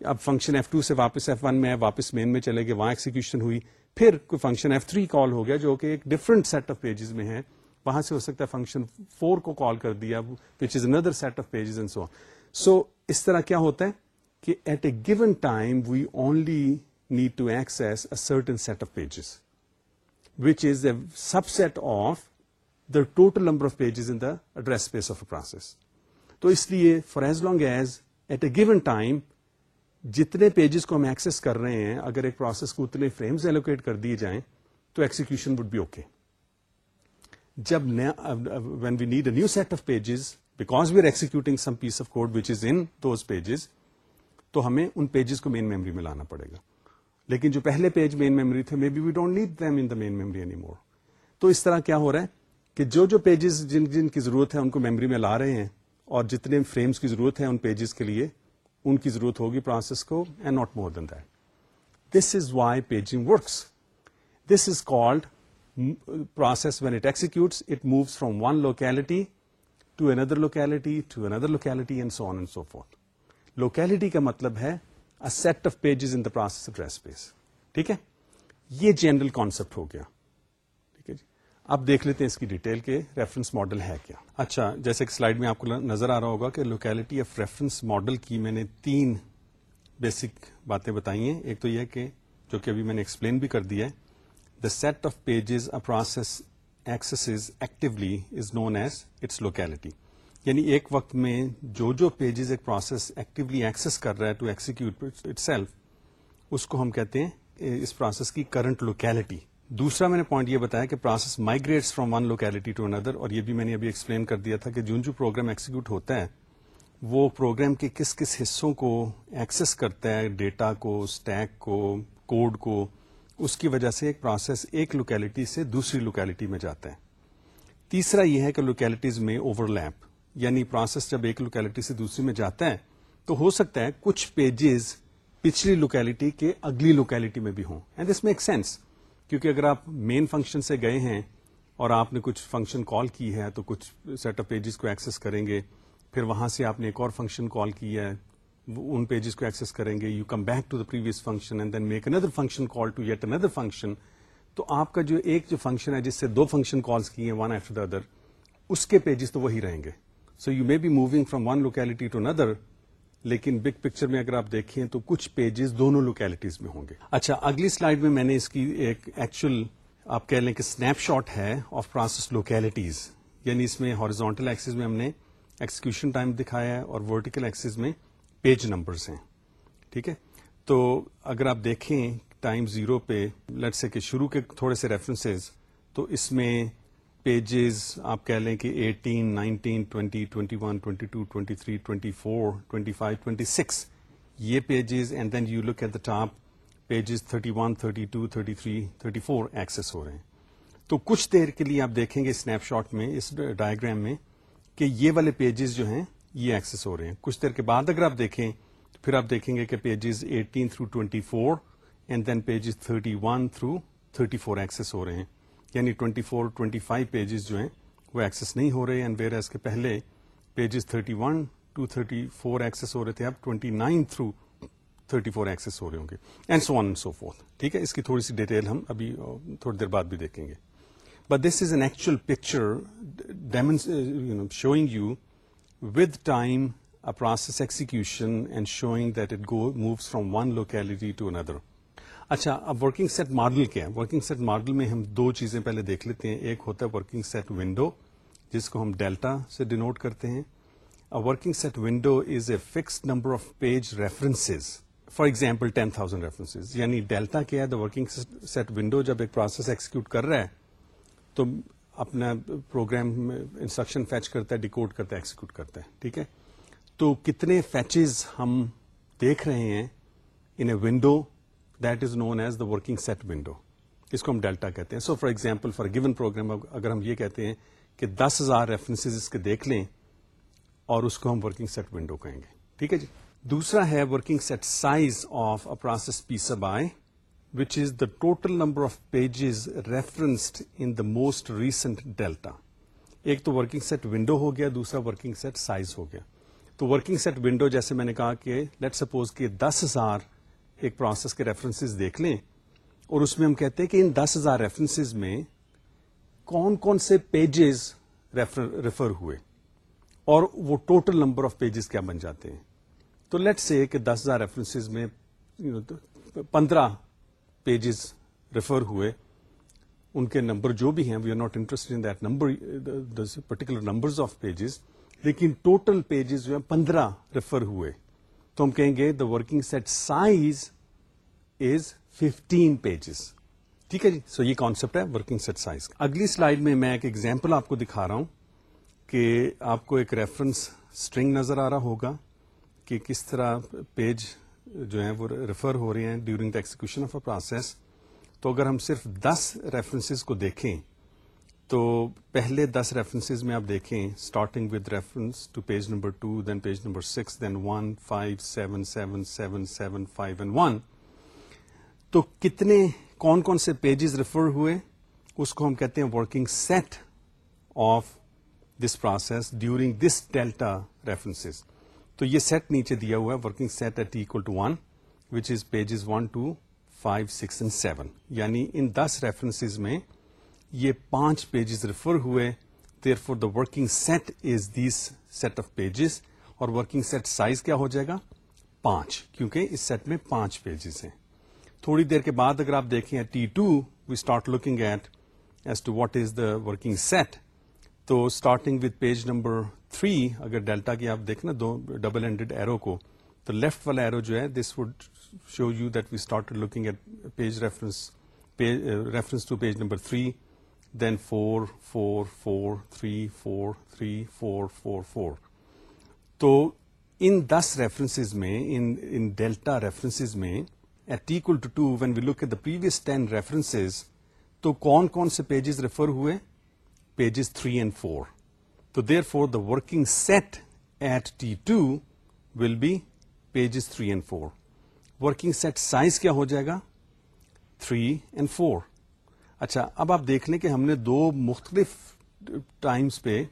اب فنکشن ایف ٹو سے واپس ایف ون میں واپس مین میں چلے گئے، وہاں ایکسیکیوشن ہوئی۔ پھر کوئی فنکشن ایف تھری کال ہو گیا جو کہ ایک ڈفرنٹ سیٹ آف پیجز میں ہے۔ وہاں سے ہو سکتا ہے فنکشن فور کو کال کر دیا which is another set of pages and so so اس طرح کیا ہوتا ہے کہ at a given time we only need to access certain set of pages which is a subset of the total number of pages in the address space of a process. تو اس لیے for as long as at a given time جتنے pages کو ہم access کر رہے ہیں، اگر ایک پروسیس کو اتنے فریمز ایلوکیٹ کر دیے جائیں، تو ایکسیکیوشن وڈ بی اوکے جب when we need a new set of pages because we are executing some piece of code which is in those pages تو ہمیں ان پیجز کو مین میموری میں لانا پڑے گا۔ لیکن جو پہلے پیج مین میموری تھے maybe we don't need them in the main memory any more تو اس طرح کیا ہو رہا ہے کہ جو جو پیجز جن جن کی ضرورت ہے، ان کو میموری میں لا رہے ہیں، اور جتنے فریمز کی ضرورت ہے، ان پیجز کے لیے ان کی ضرورت ہوگی پروسیس کو and not more than that this is why paging works this is called process when it executes it moves from one locality to another locality to another locality and so on and so forth locality کا مطلب ہے set of pages in the process address space ٹھیک ہے؟ یہ general concept ہو گیا۔ اب دیکھ لیتے ہیں اس کی ڈیٹیل کے ریفرنس ماڈل ہے کیا۔ اچھا جیسے کہ سلائڈ میں آپ کو نظر آ رہا ہوگا کہ لوکیلٹی آف ریفرنس ماڈل کی میں نے تین بیسک باتیں بتائی ہیں۔ ایک تو یہ کہ جو کہ ابھی میں نے ایکسپلین بھی کر دیا ہے the set of pages a process access actually is known as its locality یعنی ایک وقت میں جو جو پیجز ایک پروسیس ایکٹیولی ایکسس کر رہا ہے ٹو ایکسیکیوٹ اٹ سیلف اس کو ہم کہتے ہیں اس پروسیس کی کرنٹ لوکیلٹی دوسرا میں نے پوائنٹ یہ بتایا کہ process migrates from one locality to another اور یہ بھی میں نے ابھی ایکسپلین کر دیا تھا کہ جو جو پروگرام ایکسیکیوٹ ہوتا ہے، وہ پروگرام کے کس کس حصوں کو ایکسس کرتا ہے ڈیٹا کو اسٹیک کو کوڈ کو، اس کی وجہ سے ایک پروسیس ایک لوکیلٹی سے دوسری لوکیلٹی میں جاتا ہے۔ تیسرا یہ ہے کہ لوکیلٹیز میں اوور لیپ یعنی پروسیس جب ایک لوکیلٹی سے دوسری میں جاتا ہے، تو ہو سکتا ہے کچھ پیجز پچھلی لوکیلٹی کے اگلی لوکیلٹی میں بھی ہوں۔ اینڈ دس میک سینس کیونکہ اگر آپ مین فنکشن سے گئے ہیں اور آپ نے کچھ فنکشن کال کی ہے تو کچھ سیٹ آف پیجز کو ایکسس کریں گے، پھر وہاں سے آپ نے ایک اور فنکشن کال کی ہے ان پیجز کو ایکسس کریں گے you come back to the previous function and then make another function call to yet another function تو آپ کا جو ایک جو فنکشن ہے، جس سے دو فنکشن کالس کی ہیں ون آفٹر دا ادر اس کے پیجز تو وہی رہیں گے۔ So you may be moving from one locality to another لیکن بگ پکچر میں اگر آپ دیکھیں تو کچھ پیجز دونوں لوکیلٹیز میں ہوں گے۔ اچھا اگلی سلائڈ میں میں نے اس کی ایک ایکچوئل آپ کہہ لیں کہ اسنیپ شاٹ ہے آف پروسیس لوکیلٹیز یعنی اس میں ہارزونٹل ایکسز میں ہم نے ایکسیکیوشن ٹائم دکھایا ہے اور ورٹیکل ایکسز میں پیج نمبرز ہیں۔ ٹھیک ہے؟ تو اگر آپ دیکھیں ٹائم زیرو پہ لٹ سے کہ شروع کے تھوڑے سے ریفرنسز تو اس میں پیجز آپ کہہ لیں کہ eighteen nineteen twenty twenty one twenty two twenty three twenty four twenty five twenty six یہ pages and then you look at the top pages thirty one thirty two thirty three thirty four access ہو رہے ہیں. تو کچھ دیر کے لیے آپ دیکھیں گے اسنیپ شاٹ میں، اس ڈائگرام میں، کہ یہ والے پیجز جو ہیں، یہ ایکسس ہو رہے ہیں. کچھ دیر کے بعد اگر آپ دیکھیں تو پھر آپ دیکھیں گے کہ pages eighteen through twenty four and then pages thirty one through thirty four access ہو رہے ہیں. یعنی 24 فور، ٹوینٹی فائیو پیجز جو ہیں، وہ ایکسس نہیں ہو رہے اینڈ ویئر ایز کے پہلے pages 31 one two thirty four access ہو رہے تھے، اب 29 nine through thirty four access ہو رہے ہوں گے and so on so forth ٹھیک ہے؟ اس کی تھوڑی سی ڈیٹیل ہم ابھی تھوڑی دیر بعد بھی دیکھیں گے۔ But this is an actual picture showing you with time a process execution and showing that it go moves from one locality to another اچھا اب ورکنگ سیٹ ماڈل کیا ہے؟ ورکنگ سیٹ ماڈل میں ہم دو چیزیں پہلے دیکھ لیتے ہیں۔ ایک ہوتا ہے ورکنگ سیٹ ونڈو جس کو ہم ڈیلٹا سے ڈینوٹ کرتے ہیں۔ Working set window is a fixed number of page reference for example ten thousand reference یعنی ڈیلٹا کیا ہے؟ دا ورکنگ سیٹ ونڈو جب ایک پروسیس ایکسیکیوٹ کر رہا ہے، تو اپنا پروگرام انسٹرکشن فیچ کرتا ہے ڈیکوڈ کرتا ہے ایکسیکیوٹ کرتا ہے۔ ٹھیک ہے؟ تو کتنے فیچز ہم دیکھ رہے ہیں in a window that is known as the working set window اس کو ہم ڈیلٹا کہتے ہیں. So for example for given program اگر ہم یہ کہتے ہیں کہ دس ہزار ریفرنس اس کے دیکھ لیں اور اس کو ہم ورکنگ سیٹ ونڈو کہیں گے. ٹھیک ہے جی؟ دوسرا ہے working set size of a process P sub i which is the total number of pages referenced in the most recent delta ایک تو ورکنگ سیٹ ونڈو ہو گیا، دوسرا ورکنگ سیٹ سائز ہو گیا. تو ورکنگ سیٹ ونڈو جیسے میں نے کہا کہ لیٹ سپوز کہ دس ہزار ایک پروسیس کے ریفرنسز دیکھ لیں اور اس میں ہم کہتے ہیں کہ ان دس ہزار ریفرنسز میں کون کون سے پیجز ریفر ہوئے اور وہ ٹوٹل نمبر آف پیجز کیا بن جاتے ہیں۔ تو لیٹ سے کہ دس ہزار ریفرنسز میں پندرہ پیجز ریفر ہوئے۔ ان کے نمبر جو بھی ہیں we are not interest in that number particular number of pages لیکن ٹوٹل پیجز جو ہیں، پندرہ ریفر ہوئے۔ تو ہم کہیں گے the working set size is fifteen pages ٹھیک ہے جی؟ سو یہ کانسپٹ ہے ورکنگ سیٹ سائز اگلی سلائڈ میں میں ایک ایگزامپل آپ کو دکھا رہا ہوں کہ آپ کو ایک ریفرنس اسٹرنگ نظر آ رہا ہوگا کہ کس طرح پیج جو ہیں وہ ریفر ہو رہے ہیں during the execution of a process تو اگر ہم صرف دس ریفرنسز کو دیکھیں تو پہلے دس ریفرنسز میں آپ دیکھیں starting with reference to page number two then page number six then one five seven seven seven seven five and one تو کتنے، کون کون سے پیجز ریفر ہوئے؟ اس کو ہم کہتے ہیں working set of this process during this delta references تو یہ سیٹ نیچے دیا ہوا ہے working set at equal to one which is pages one two five six and seven یعنی ان دس ریفرنسز میں یہ پانچ پیجز ریفر ہوئے. Therefore the working set is this set of pages اور ورکنگ سیٹ سائز کیا ہو جائے گا؟ پانچ. کیونکہ اس سیٹ میں پانچ پیجز ہیں. تھوڑی دیر کے بعد اگر آپ دیکھیں T two we start looking at as to what is the working set تو starting with page number three اگر ڈیلٹا کی آپ دیکھیں نا دو ڈبل ہینڈیڈ ایرو کو، تو لیفٹ والا ایرو جو ہے this would show you that we start looking at page reference reference to page number three then four four four three four three four four four تو ان دس references میں، ان delta references میں at equal to two when we look at the previous ten references تو کون کون سے pages refer ہوئے؟ Pages three and four تو therefore the working set at T two will be pages three and four working set size کیا ہو جائے گا؟ تھری اینڈ فور اچھا اب آپ دیکھ لیں کہ ہم نے دو مختلف ٹائمس پہ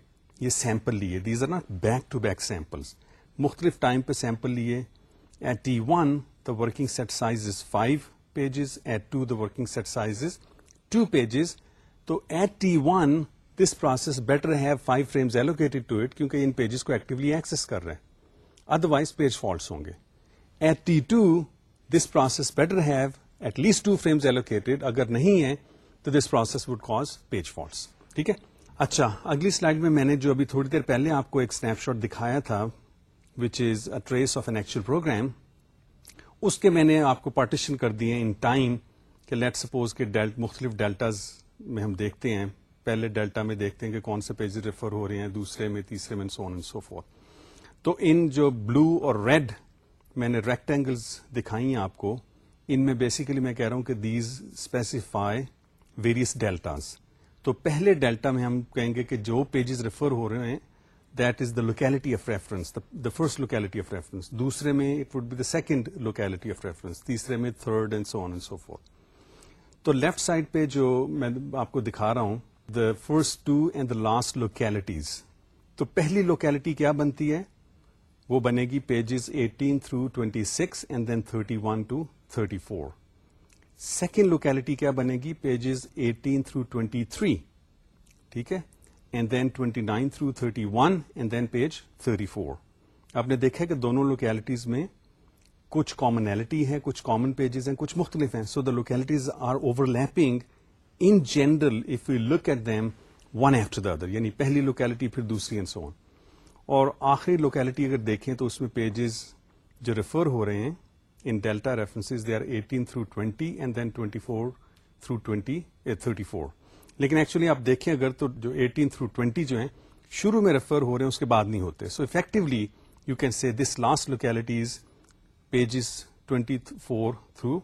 یہ سیمپل لیے۔ These are not back to back samples مختلف ٹائم پہ سیمپل لیے۔ At T one the working set size is five pages at two the working set size is two pages تو at T one this process better have five frames allocated to it کیونکہ ان pages کو actually access کر رہے ہیں۔ Otherwise page faults ہوں گے۔ At T two this process better have at least two frames allocated اگر نہیں ہے تو this process would cause page faults ٹھیک ہے؟ اچھا اگلی سلائڈ میں میں نے جو ابھی تھوڑی دیر پہلے آپ کو ایک اسنیپ شاٹ دکھایا تھا which is a trace of an actual program اس کے میں نے آپ کو پارٹیشن کر دیے ان ٹائم کہ لیٹ سپوز کے مختلف ڈیلٹاز میں ہم دیکھتے ہیں۔ پہلے ڈیلٹا میں دیکھتے ہیں کہ کون سے پیج ریفر ہو رہے ہیں، دوسرے میں، تیسرے میں سو سو فور تو ان جو بلو اور ریڈ میں نے ریکٹینگلز دکھائی ہیں آپ کو، ان میں بیسیکلی میں کہہ رہا ہوں کہ دیز اسپیسیفائی ویریس ڈیلٹاز تو پہلے ڈیلٹا میں ہم کہیں گے کہ جو پیجز ریفر ہو رہے ہیں that is the locality of reference the first locality of reference دوسرے میں it would be the second locality of reference تیسرے میں third and so on and so forth تو لیفٹ سائڈ پہ جو میں آپ کو دکھا رہا ہوں the first two and the last localities تو پہلی لوکیلٹی کیا بنتی ہے؟ وہ بنے گی pages eighteen through twenty six and then thirty one two thirty four second locality کیا بنے گی pages eighteen through twenty three ٹھیک ہے and then twenty nine through thirty one and then page thirty four آپ نے دیکھا کہ دونوں لوکیلٹیز میں کچھ کامنلٹی ہے کچھ کامن پیجز ہیں کچھ مختلف ہیں so the localities are overlapping in general if you look at them one after the other یعنی پہلی لوکیلٹی پھر دوسری اینڈ سو اور آخری لوکیلٹی اگر دیکھیں تو اس میں پیجز جو ریفر ہو رہے ہیں in delta reference they are eighteen through twenty and then twenty four through twenty thirty four لیکن ایکچولی آپ دیکھیں اگر تو جو ایٹین تھرو ٹوینٹی جو ہیں، شروع میں ریفر ہو رہے ہیں، اس کے بعد نہیں ہوتے. So effectively you can see this last localities pages twenty four through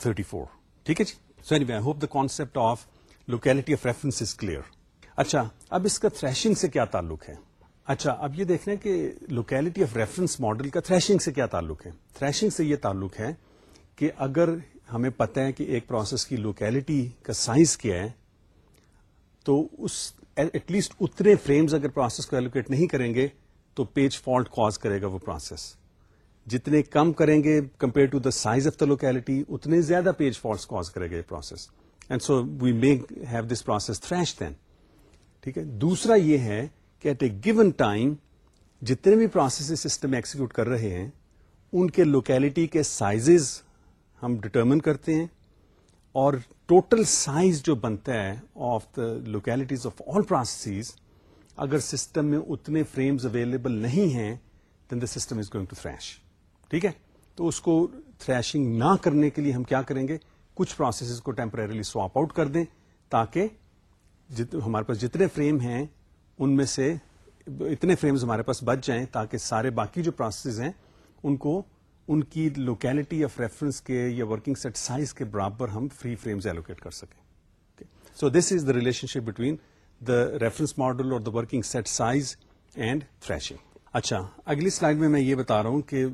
thirty four ٹھیک ہے جی؟ So any I hope the concept of locality of reference is clear اچھا اب اس کا تھریشنگ سے کیا تعلق ہے؟ اچھا اب یہ دیکھ لیں کہ لوکیلٹی آف ریفرنس ماڈل کا تھریشنگ سے کیا تعلق ہے؟ تھریشنگ سے یہ تعلق ہے کہ اگر ہمیں پتہ ہے کہ ایک پروسیس کی لوکیلٹی کا سائز کیا ہے، تو اس ایٹ لیسٹ اتنے فریمز اگر پروسیس کو ایلوکیٹ نہیں کریں گے، تو پیج فالٹ کاز کرے گا وہ پروسیس جتنے کم کریں گے compared to the size of the locality اتنے زیادہ پیج فالٹ کاز کرے گا یہ process and so we make have this process thrash then ٹھیک ہے؟ دوسرا یہ ہے کہ ایٹ اے گیون ٹائم جتنے بھی پروسیس سسٹم ایکسیکیوٹ کر رہے ہیں، ان کے لوکیلٹی کے سائزز ہم ڈٹرمن کرتے ہیں اور ٹوٹل سائز جو بنتا ہے of the localities of all process اگر سسٹم میں اتنے فریمز اویلیبل نہیں ہیں then the system is going to thrash ٹھیک ہے؟ تو اس کو تھریشنگ نہ کرنے کے لیے ہم کیا کریں گے؟ کچھ پروسیسز کو ٹیمپرریلی سواپ آؤٹ کر دیں تاکہ ہمارے پاس جتنے فریم ہیں ان میں سے اتنے فریمز ہمارے پاس بچ جائیں تاکہ سارے باقی جو پروسیسز ہیں، ان کو، ان کی لوکیلٹی آف ریفرنس کے یا ورکنگ سیٹ سائز کے برابر ہم فری فریمز ایلوکیٹ کر سکیں۔ So this is the relationship between the reference model اور the working set size and thrashing اچھا اگلی سلائڈ میں میں یہ بتا رہا ہوں کہ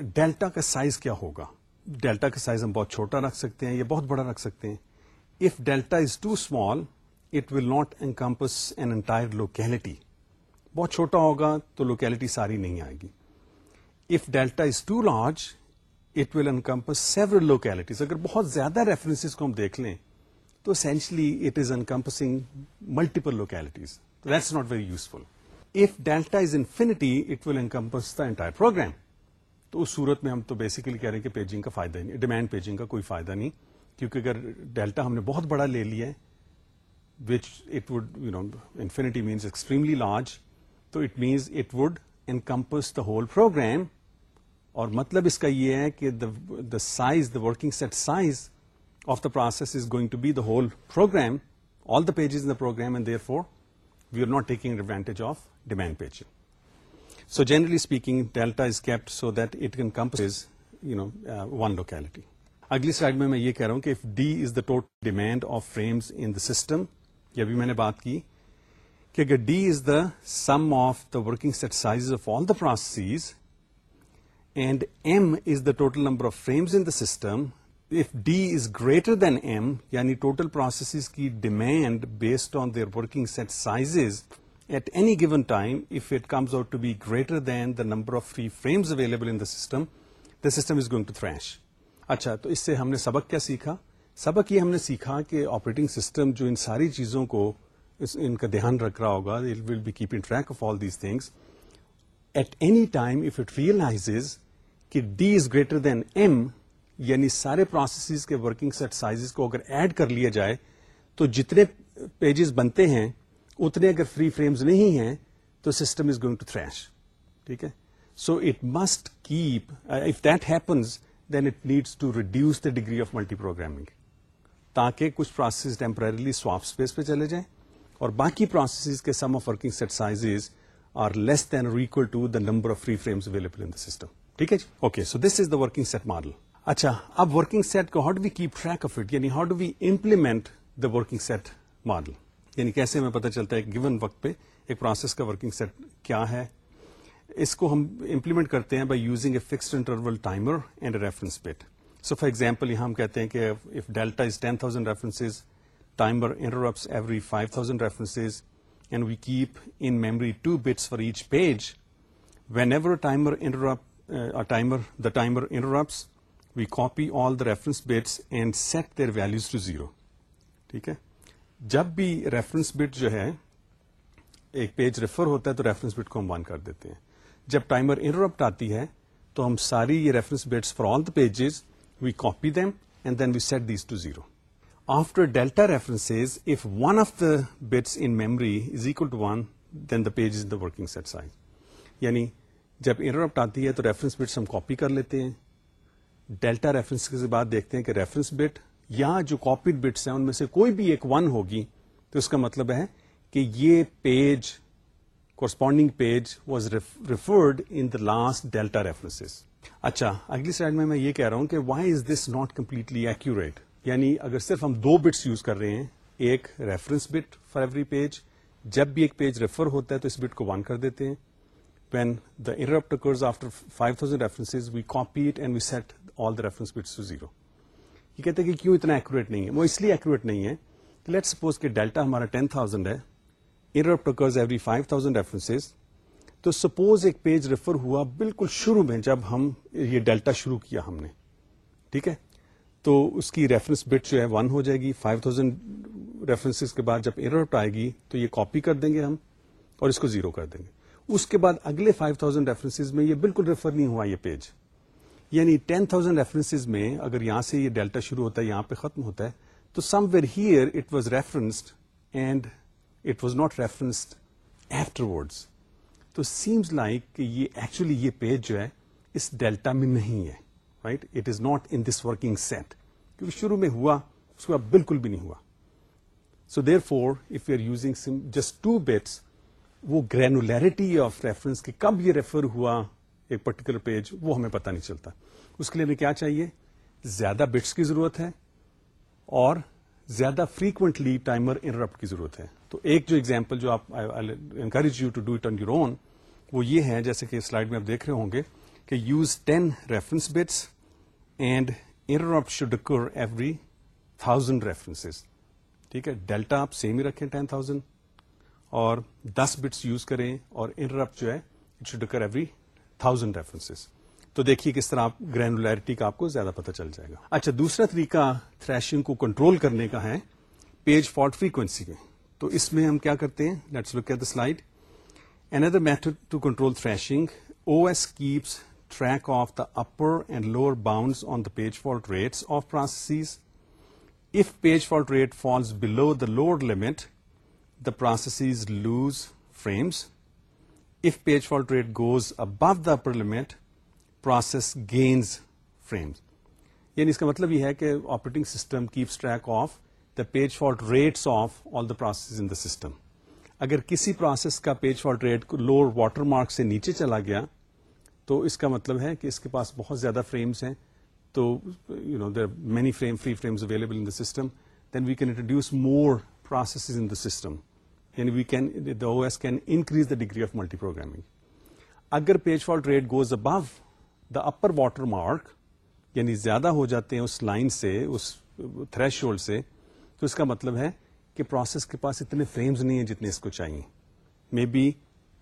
ڈیلٹا کا سائز کیا ہوگا۔ ڈیلٹا کا سائز ہم بہت چھوٹا رکھ سکتے ہیں یا بہت بڑا رکھ سکتے ہیں۔ If delta is too small it will not encompass an entire locality بہت چھوٹا ہوگا تو لوکیلٹی ساری نہیں آئے گی. If delta is too large it will encompass several localities اگر بہت زیادہ ریفرنس کو ہم دیکھ لیں، تو essentially it is encompassing multiple localities that's not very useful if delta is infinity it will encompass the entire program تو اس صورت میں ہم تو بیسیکلی کہہ رہے ہیں کہ پیجنگ کا فائدہ نہیں ڈیمانڈ پیجنگ کا کوئی فائدہ نہیں، کیونکہ اگر ڈیلٹا ہم نے بہت بڑا لے لیا ہے which it would you know infinity means extremely large تو it means it would encompass the whole program اور مطلب اس کا یہ ہے کہ the size the working set size of the process is going to be the whole program all the pages in the program and therefore we are not taking advantage of demand paging so generally speaking delta is kept so that it can compass you know one locality اگلی slide میں میں یہ کہہ رہا ہوں کہ D is the total demand of frames in the system یہ بھی میں نے بات کی کہ اگر D is the sum of the working set size of all the process and M is the total number of frames in the system if D is greater than M یعنی total process کی demand based on their working set size at any given time if it comes out to be greater than the number of free frames available in the system the system is going to thrash اچھا تو اس سے ہم نے سبق کیا سیکھا سبق یہ ہم نے سیکھا کہ آپریٹنگ سسٹم جو ان ساری چیزوں کو ان کا دھیان رکھ رہا ہوگا will be keeping track of all these things at any time if it realize کہ D is greater than M یعنی سارے پروسیسز کے ورکنگ سیٹ سائز کو اگر ایڈ کر لیا جائے، تو جتنے پیجز بنتے ہیں، اتنے اگر فری فریمز نہیں ہیں، تو system is going to thrash ٹھیک ہے؟ So it must keep if that happens then it needs to reduce the degree of multiprogramming تاکہ کچھ پروسیس ٹیمپرریلی سواپ اسپیس پہ چلے جائیں اور باقی پروسیس کے sum of working set size are less than equal to the number of free frames available in system ٹھیک ہے جی؟ Okay so this is the working set model اچھا اب ورکنگ سیٹ کو how do we keep track of it یعنی how do we implement the working set model یعنی کیسے ہمیں پتا چلتا ہے گیون وقت پہ ایک پروسیس کا ورکنگ سیٹ کیا ہے؟ اس کو ہم امپلیمنٹ کرتے ہیں by using a fixed interval timer and a reference bit so for example یہاں ہم کہتے ہیں کہ if delta is ten thousand references timer interrupts every five thousand references and we keep in memory two bits for each page whenever timer timer the timer interrupts we copy all the reference bits and set their values to zero ٹھیک ہے؟ جب بھی reference bit جو ہے، ایک page refer ہوتا ہے تو ریفرنس بٹ کو ہم ون کر دیتے ہیں۔ جب ٹائمر انٹرپٹ آتی ہے، تو ہم ساری یہ reference bits for all the pages we copy them and then we set these to zero after delta reference if one of the bits in memory is equal to one then the page is the working set size یعنی جب interrupt آتی ہے تو reference bits ہم copy کر لیتے ہیں delta reference کے بعد دیکھتے ہیں کہ ریفرنس بٹ یا جو کاپیڈ بٹس ہیں ان میں سے کوئی بھی ایک ون ہوگی تو اس کا مطلب ہے کہ یہ page corresponding page was referred in the last delta reference اچھا اگلی سائڈ میں میں یہ کہہ رہا ہوں کہ why is this not completely accurate یعنی اگر صرف ہم دو بٹس یوز کر رہے ہیں، ایک reference bit for every page جب بھی ایک پیج ریفر ہوتا ہے تو اس بٹ کو ون کر دیتے ہیں۔ When the interrupt occurs after five thousand reference we copy it and we set all the reference bits to zero یہ کہتے ہیں کہ کیوں اتنا ایکوریٹ نہیں ہے؟ وہ اس لیے ایکوریٹ نہیں ہے کہ لیٹ سپوز کہ ڈیلٹا ہمارا ٹین تھاؤزینڈ ہے ایوری فائیو تھاؤزینڈ ریفرنس تو سپوز ایک پیج ریفر ہوا بالکل شروع میں جب ہم یہ ڈیلٹا شروع کیا ہم نے، ٹھیک ہے؟ تو اس کی ریفرنس بٹ جو ہے ون ہو جائے گی، فائیو تھاؤزینڈ ریفرنس کے بعد جب انٹرپٹ آئے گی تو یہ کاپی کر دیں گے ہم اور اس کو زیرو کر دیں گے۔ اس کے بعد اگلے فائیو تھاؤزینڈ ریفرنس میں یہ بالکل ریفر نہیں ہوا یہ پیج۔ یعنی ٹین تھاؤزینڈ ریفرنس میں اگر یہاں سے یہ ڈیلٹا شروع ہوتا ہے، یہاں پہ ختم ہوتا ہے، تو somewhere here it was referenced and it was not referenced afterwards. تو سیمز لائک کہ یہ ایکچولی یہ پیج جو ہے، اس ڈیلٹا میں نہیں ہے right it is not in this working set کیونکہ شروع میں ہوا، اس کے بعد بالکل بھی نہیں ہوا. So therefore if you are using just two bits وہ گرینولیرٹی آف ریفرنس کہ کب یہ ریفر ہوا ایک پرٹیکولر پیج وہ ہمیں پتہ نہیں چلتا. اس کے لیے ہمیں کیا چاہیے؟ زیادہ بٹس کی ضرورت ہے اور زیادہ فریکوینٹلی ٹائمر انٹرپٹ کی ضرورت ہے. تو ایک جو ایگزامپل جو آپ encourage you to do it on your own وہ یہ ہے جیسے کہ سلائڈ میں آپ دیکھ رہے ہوں گے کہ use ten reference bits and interrupt should occur every thousand reference ٹھیک ہے، ڈیلٹا آپ سیم ہی رکھیں ٹین تھاؤزینڈ اور دس بٹس یوز کریں اور انٹرپٹ جو ہے it should occur every thousand reference تو دیکھیے کس طرح آپ گرینولیرٹی کا آپ کو زیادہ پتہ چل جائے گا۔ اچھا دوسرا طریقہ تھریشنگ کو کنٹرول کرنے کا ہے، پیج فالٹ فریکوینسی میں۔ تو اس میں ہم کیا کرتے ہیں؟ Let's look at the slide another method to control thrashing O S keeps track of the upper and lower bound on the page fault rates of process if page fault rate falls below the lower limit the process lose if page fault rate goes above the upper limit, process gains frames. یعنی اس کا مطلب یہ ہے کہ operating system keeps track of the page fault rates of all the process in the system اگر کسی process کا page fault rate lower water mark سے نیچے چلا گیا، تو اس کا مطلب ہے کہ اس کے پاس بہت زیادہ فریمس ہیں۔ تو you know there many frame free frames available in the system then we can introduce more process in the system یعنی we can the O S can increase the degree of multiprogramming اگر page fault rate goes above the upper water mark یعنی زیادہ ہو جاتے ہیں اس line سے، اس تھریش hold سے، تو اس کا مطلب ہے کہ پروسیس کے پاس اتنے فریمز نہیں ہیں جتنے اس کو چاہیے۔ مے بی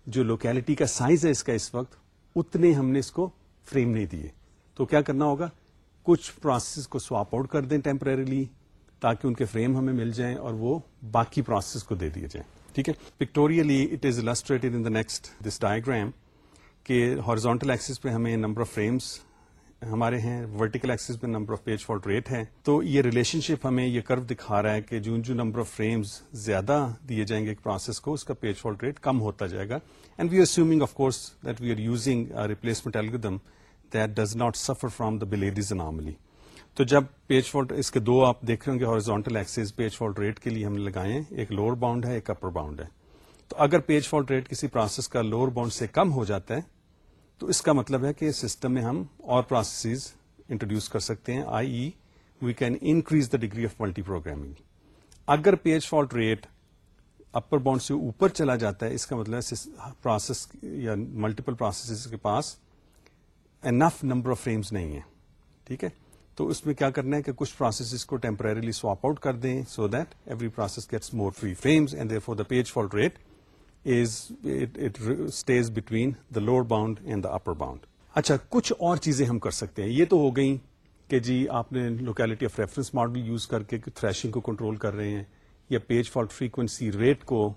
جو لوکیلٹی کا سائز ہے اس کا اس وقت اتنے ہم نے اس کو فریم نہیں دیے۔ تو کیا کرنا ہوگا؟ کچھ پروسیس کو سواپ آؤٹ کر دیں ٹیمپرریلی تاکہ ان کے فریم ہمیں مل جائیں اور وہ باقی پروسیس کو دے دیے جائیں۔ ٹھیک ہے؟ Pictorially it is illustrated in the next this diagram کہ ہارزونٹل ایکسس پہ ہمیں نمبر آف فریمس ہمارے ہیں ورٹیکل ایکسس پہ number of page fault rate ہے تو یہ ریلیشن شپ ہمیں یہ کرو دکھا رہا ہے کہ جو جو نمبر آف فریمز زیادہ دیے جائیں گے ایک پروسیس کو، اس کا پیج فالٹ ریٹ کم ہوتا جائے گا۔ And we are saving of course that we are using replacement algorithm that does not suffer from the Belady's anomaly تو جب پیج فالٹ اس کے دو آپ دیکھ رہے ہوں گے horizontal axes page fault rate کے لیے ہم نے لگائے ہیں ایک لوور باؤنڈ ہے، ایک اپر باؤنڈ ہے۔ تو اگر پیج فالٹ ریٹ کسی پروسیس کا لوور باؤنڈ سے کم ہو جاتا ہے تو اس کا مطلب ہے کہ سسٹم میں ہم اور پروسیسز انٹروڈیوس کر سکتے ہیں I E we can increase the degree of multi programming اگر page fault rate upper bound سے اوپر چلا جاتا ہے، اس کا مطلب ہے پروسیس یا ملٹیپل پروسیس کے پاس انف نمبر آف فریمز نہیں ہے۔ ٹھیک ہے؟ تو اس میں کیا کرنا ہے کہ کچھ پروسیسز کو ٹیمپرریلی سواپ آؤٹ کر دیں so that every process gets more free frames and therefore the page fault rate stays between the lower bound and the upper bound اچھا کچھ اور چیزیں ہم کر سکتے ہیں۔ یہ تو ہو گئی کہ جی آپ نے locality of reference model use کر کے تھریشنگ کو کنٹرول کر رہے ہیں یا پیج فالٹ فریکوینسی ریٹ کو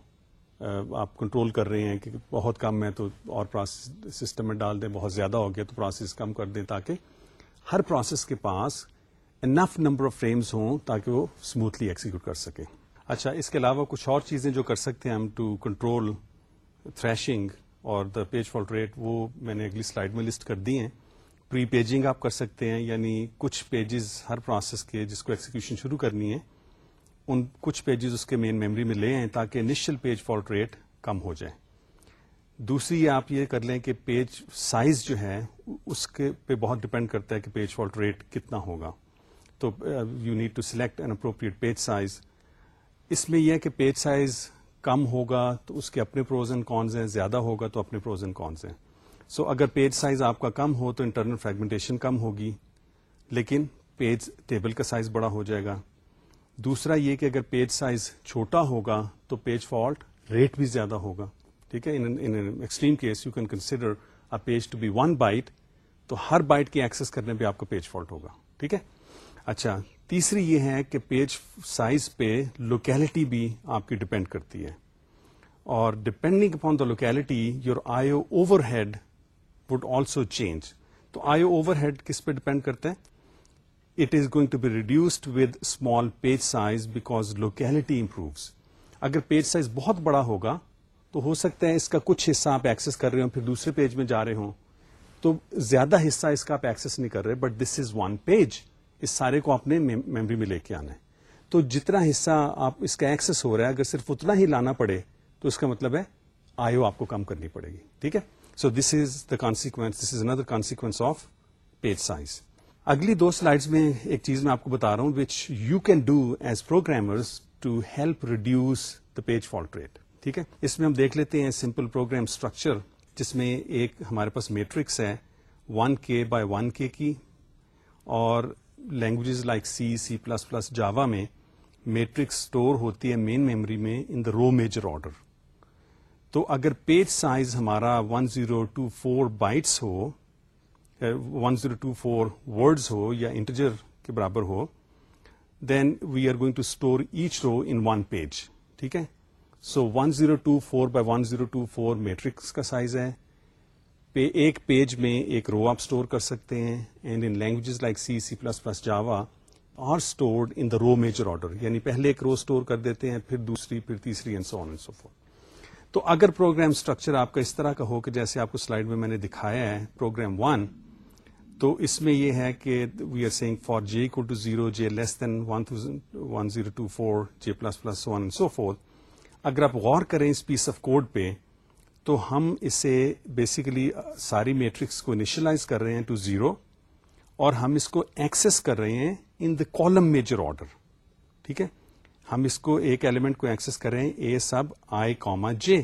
آپ کنٹرول کر رہے ہیں کہ بہت کم ہے تو اور پروسیس سسٹم میں ڈال دیں، بہت زیادہ ہو گیا تو پروسیس کم کر دیں تاکہ ہر پروسیس کے پاس انف نمبر آف فریمز ہوں تاکہ وہ اسموتھلی ایکسیکیوٹ کر سکے۔ اچھا اس کے علاوہ کچھ اور چیزیں جو کر سکتے ہیں ہم ٹو کنٹرول تھریشنگ اور دا پیج فالٹ ریٹ وہ میں نے اگلی سلائڈ میں لسٹ کر دی ہیں۔ پری پیجنگ آپ کر سکتے ہیں یعنی کچھ پیجز ہر پروسیس کے جس کو ایکسیکیوشن شروع کرنی ہے، ان کچھ پیجز اس کے مین میموری میں لے آئیں تاکہ انیشل پیج فالٹ ریٹ کم ہو جائے۔ دوسری آپ یہ کر لیں کہ پیج سائز جو ہے، اس کے پہ بہت ڈپینڈ کرتا ہے کہ پیج فالٹ ریٹ کتنا ہوگا۔ تو you need to select an appropriate page size اس میں یہ ہے کہ پیج سائز کم ہوگا تو اس کے اپنے پروزن کونز ہیں، زیادہ ہوگا تو اپنے پروزن کونز ہیں۔ سو اگر پیج سائز آپ کا کم ہو تو انٹرنل فریگمنٹیشن کم ہوگی، لیکن پیج ٹیبل کا سائز بڑا ہو جائے گا۔ دوسرا یہ کہ اگر پیج سائز چھوٹا ہوگا تو پیج فالٹ ریٹ بھی زیادہ ہوگا۔ ٹھیک ہے؟ Extreme case you can consider page to be one byte تو ہر بائٹ کی ایکسس کرنے پہ آپ کو پیج فالٹ ہوگا۔ ٹھیک ہے؟ اچھا تیسری یہ ہے کہ پیج سائز پہ لوکیلٹی بھی آپ کی ڈپینڈ کرتی ہے۔ اور depending upon the locality your I overhead would also change تو آئی اوور ہیڈ کس پہ ڈپینڈ کرتے ہیں it is going to be reduced with small page size because locality improves اگر پیج سائز بہت بڑا ہوگا، تو ہو سکتا ہے اس کا کچھ حصہ آپ ایکسس کر رہے ہوں، پھر دوسرے پیج میں جا رہے ہوں۔ تو زیادہ حصہ اس کا آپ ایکسس نہیں کر رہے but this is one page اس سارے کو آپ نے میموری میں لے کے آنا ہے۔ تو جتنا حصہ آپ اس کا ایکسس ہو رہا ہے، اگر صرف اتنا ہی لانا پڑے، تو اس کا مطلب ہے آئیو آپ کو کم کرنی پڑے گی۔ ٹھیک ہے؟ So this is the consequence this is another consequence of page size اگلی دو سلائڈس میں ایک چیز میں آپ کو بتا رہا ہوں which you can do as programmers to help reduce the page fault rate ٹھیک ہے؟ اس میں ہم دیکھ لیتے ہیں سمپل پروگرام اسٹرکچر جس میں ایک ہمارے پاس میٹرکس ہے one K by one K کی، اور languages like C C plus plus Java میں میٹرکس اسٹور ہوتی ہے مین میموری میں in the row major order تو اگر پیج سائز ہمارا one zero two four bytes ہو one zero two four words ہو یا انٹرجر کے برابر ہو then we are going to store each row in one page ٹھیک ہے؟ So one zero two four by one zero two four matrix کا size ہے. ایک page میں ایک رو آپ اسٹور کر سکتے ہیں and in languages like C C plus plus, Java are stored in the row major order یعنی پہلے ایک رو اسٹور کر دیتے ہیں، پھر دوسری، پھر تیسری and so on and so forth تو اگر پروگرام اسٹرکچر آپ کا اس طرح کا ہو کہ جیسے آپ کو سلائڈ میں میں نے دکھایا ہے، پروگرام ون، تو اس میں یہ ہے کہ we are saying for J equal to zero J less than one zero two four J plus plus one so for اگر آپ غور کریں اس پیس آف کوڈ پہ تو ہم اسے بیسیکلی ساری میٹرکس کو انیشلائز کر رہے ہیں ٹو زیرو اور ہم اس کو ایکسس کر رہے ہیں in the column major order ٹھیک ہے؟ ہم اس کو ایک ایلیمنٹ کو ایکسس کر رہے ہیں اے سب آئی کاما جے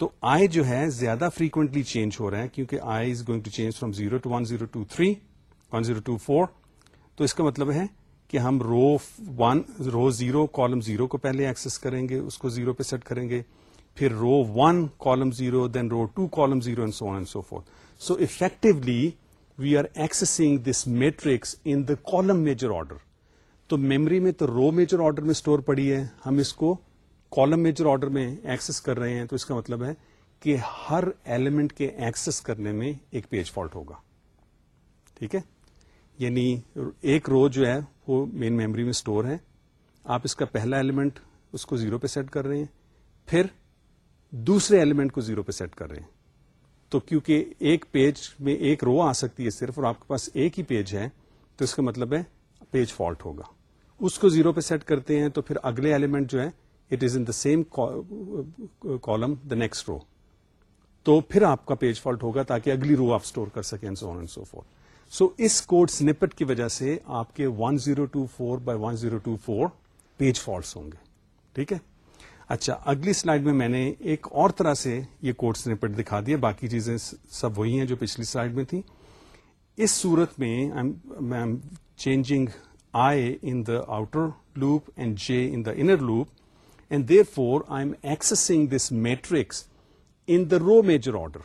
تو آئی جو ہے زیادہ فریکوینٹلی چینج ہو رہا ہے کیونکہ I is going to change from zero to one zero two three one zero two four تو اس کا مطلب ہے کہ ہم row one row zero column zero کو پہلے ایکسس کریں گے، اس کو زیرو پہ سیٹ کریں گے۔ پھر row one column zero then row two column zero and so and so forth so effectively we are accessing this matrix in the column major order تو میموری میں تو رو میجر آرڈر میں store پڑی ہے. ہم اس کو column major order میں ایکسس کر رہے ہیں. تو اس کا مطلب ہے کہ ہر ایلیمنٹ کے ایکسس کرنے میں ایک پیج فالٹ ہوگا. ٹھیک ہے؟ یعنی ایک رو جو ہے وہ مین میموری میں اسٹور ہے. آپ اس کا پہلا ایلیمنٹ اس کو زیرو پہ سیٹ کر رہے ہیں. پھر دوسرے ایلیمنٹ کو زیرو پہ سیٹ کر رہے ہیں۔ تو کیونکہ ایک پیج میں ایک رو آ سکتی ہے صرف اور آپ کے پاس ایک ہی پیج ہے، تو اس کا مطلب ہے پیج فالٹ ہوگا۔ اس کو زیرو پہ سیٹ کرتے ہیں تو پھر اگلے ایلیمنٹ جو ہے it is in the same column the next row تو پھر آپ کا پیج فالٹ ہوگا تاکہ اگلی رو آپ اسٹور کر سکیں سو آن سو فور سو اس کوڈ سنپٹ کی وجہ سے آپ کے one zero two four by one zero two four page faults ہوں گے۔ ٹھیک ہے؟ اچھا اگلی سلائڈ میں میں نے ایک اور طرح سے یہ کوڈ سنپٹ دکھا دیا، باقی چیزیں سب وہی ہیں جو پچھلی سلائڈ میں تھی اس صورت میں changing I in the outer loop and J in the inner loop and therefore I am accessing this matrix in the row major order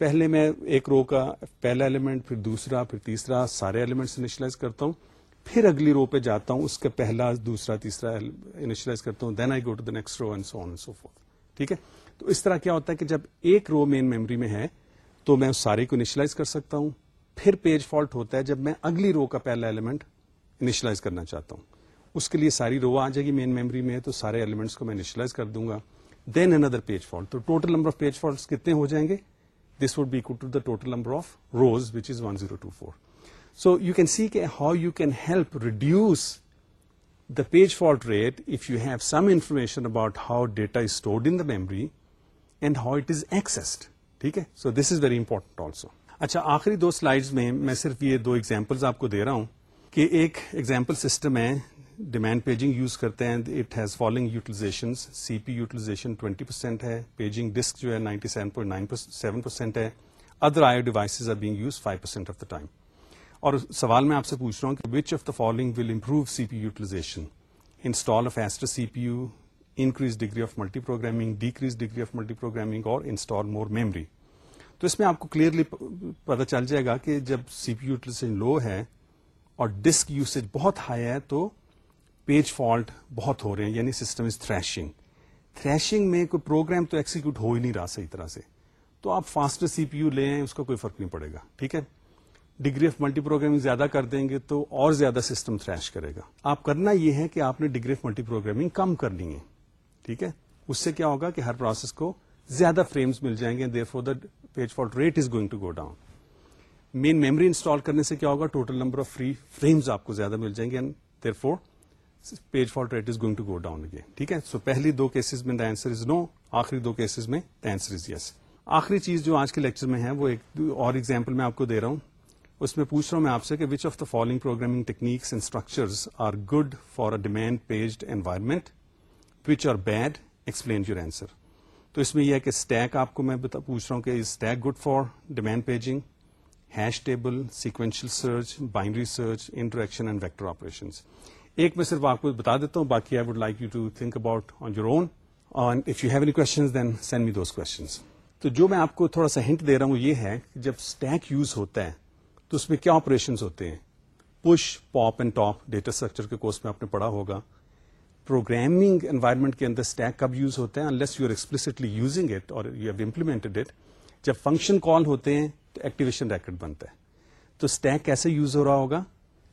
پہلے میں ایک رو کا پہلا ایلیمنٹ پھر دوسرا، پھر تیسرا، سارے ایلیمنٹس انیشلائز کرتا ہوں۔ پھر اگلی رو پہ جاتا ہوں، اس کا پہلا، دوسرا، تیسرا انیشلائز کرتا ہوں then I go to the next row and so on so forth ٹھیک ہے؟ تو اس طرح کیا ہوتا ہے کہ جب ایک رو مین میموری میں ہے، تو میں اس سارے کو انیشلائز کر سکتا ہوں۔ پھر پیج فالٹ ہوتا ہے جب میں اگلی رو کا پہلا ایلیمنٹ انیشلائز کرنا چاہتا ہوں۔ اس کے لیے ساری رو آ جائے گی مین میموری میں، تو سارے ایلیمنٹس کو میں انیشلائز کر دوں گا۔ دین اندر پیج فالٹ تو total number of page fault کتنے ہو جائیں گے؟ This would be to the total number of rows which is one zero two four so you can see کہ how you can help reduce the page fault rate if you have some information about how data is stored in the memory and how it is accessed ٹھیک ہے؟ So this is very important also اچھا آخری دو slides میں میں صرف یہ دو examples آپ کو دے رہا ہوں کہ ایک ایگزامپل سسٹم ہے ڈیمانڈ پیجنگ یوز کرتے ہیں it has following utilization C P utilization twenty percent ہے پیجنگ ڈسک جو ہے ninety seven point nine seven percent ہے other I devices are being use five percent of the time اور سوال میں آپ سے پوچھ رہا ہوں کہ which of the following will improve C P utilization install of faster C P U increase degree of multiprogramming decrease degree of multiprogramming اور انسٹال مور میمری تو اس میں آپ کو کلیئرلی پتا چل جائے گا کہ جب سی پی یوٹیلائزیشن لو ہے اور ڈسک یوسیج بہت ہائی ہے تو پیج فالٹ بہت ہو رہے ہیں یعنی سسٹم از تھریشنگ تھریشنگ میں کوئی پروگرام تو ایکسیکیوٹ ہو ہی نہیں رہا صحیح طرح سے۔ تو آپ فاسٹر سی پی یو لیں اس کا کوئی فرق نہیں پڑے گا، ٹھیک ہے؟ ڈگری آف ملٹی پروگرامنگ زیادہ کر دیں گے تو اور زیادہ سسٹم تھریش کرے گا۔ آپ کرنا یہ ہے کہ آپ نے ڈگری آف ملٹی پروگرامنگ کم کرنی ہے، ٹھیک ہے؟ اس سے کیا ہوگا کہ ہر پروسیس کو زیادہ فریمز مل جائیں گے therefore the page fault rate is going to go down main memory install کرنے سے کیا ہوگا؟ Total number of free frames آپ کو زیادہ مل جائیں گے therefore page fault rate is going to go down again ٹھیک ہے؟ سو پہلی دو کیسز میں دا آنسر از نو آخری دو کیسز میں دا آنسر از یس آخری چیز جو آج کے لیکچر میں ہے، وہ ایک اور ایگزامپل میں آپ کو دے رہا ہوں۔ اس میں پوچھ رہا ہوں میں آپ سے کہ which of the following programming techniques and structures are good for a demand paged environment which are bad explain your answer تو اس میں یہ ہے کہ اسٹیک آپ کو میں پوچھ رہا ہوں کہ stack good for demand paging hash table sequential search binary search indirection and vector operation ایک میں صرف آپ کو بتا دیتا ہوں، باقی I would like you to think about on your own if you have any question then send me those questions تو جو میں آپ کو تھوڑا سا ہنٹ دے رہا ہوں، وہ یہ ہے کہ جب اسٹیک یوز ہوتا ہے تو اس میں کیا آپریشن ہوتے ہیں؟ Push pop and top data structure کے کورس میں آپ نے پڑھا ہوگا۔ پروگرامنگ انوائرمنٹ کے اندر اسٹیک کب یوز ہوتے ہیں unless you are explicitly using it اور یو ہیو امپلیمنٹڈ اٹ جب فنکشن کال ہوتے ہیں تو ایکٹیویشن ریکڈ بنتا ہے۔ تو اسٹیک کیسے یوز ہو رہا ہوگا؟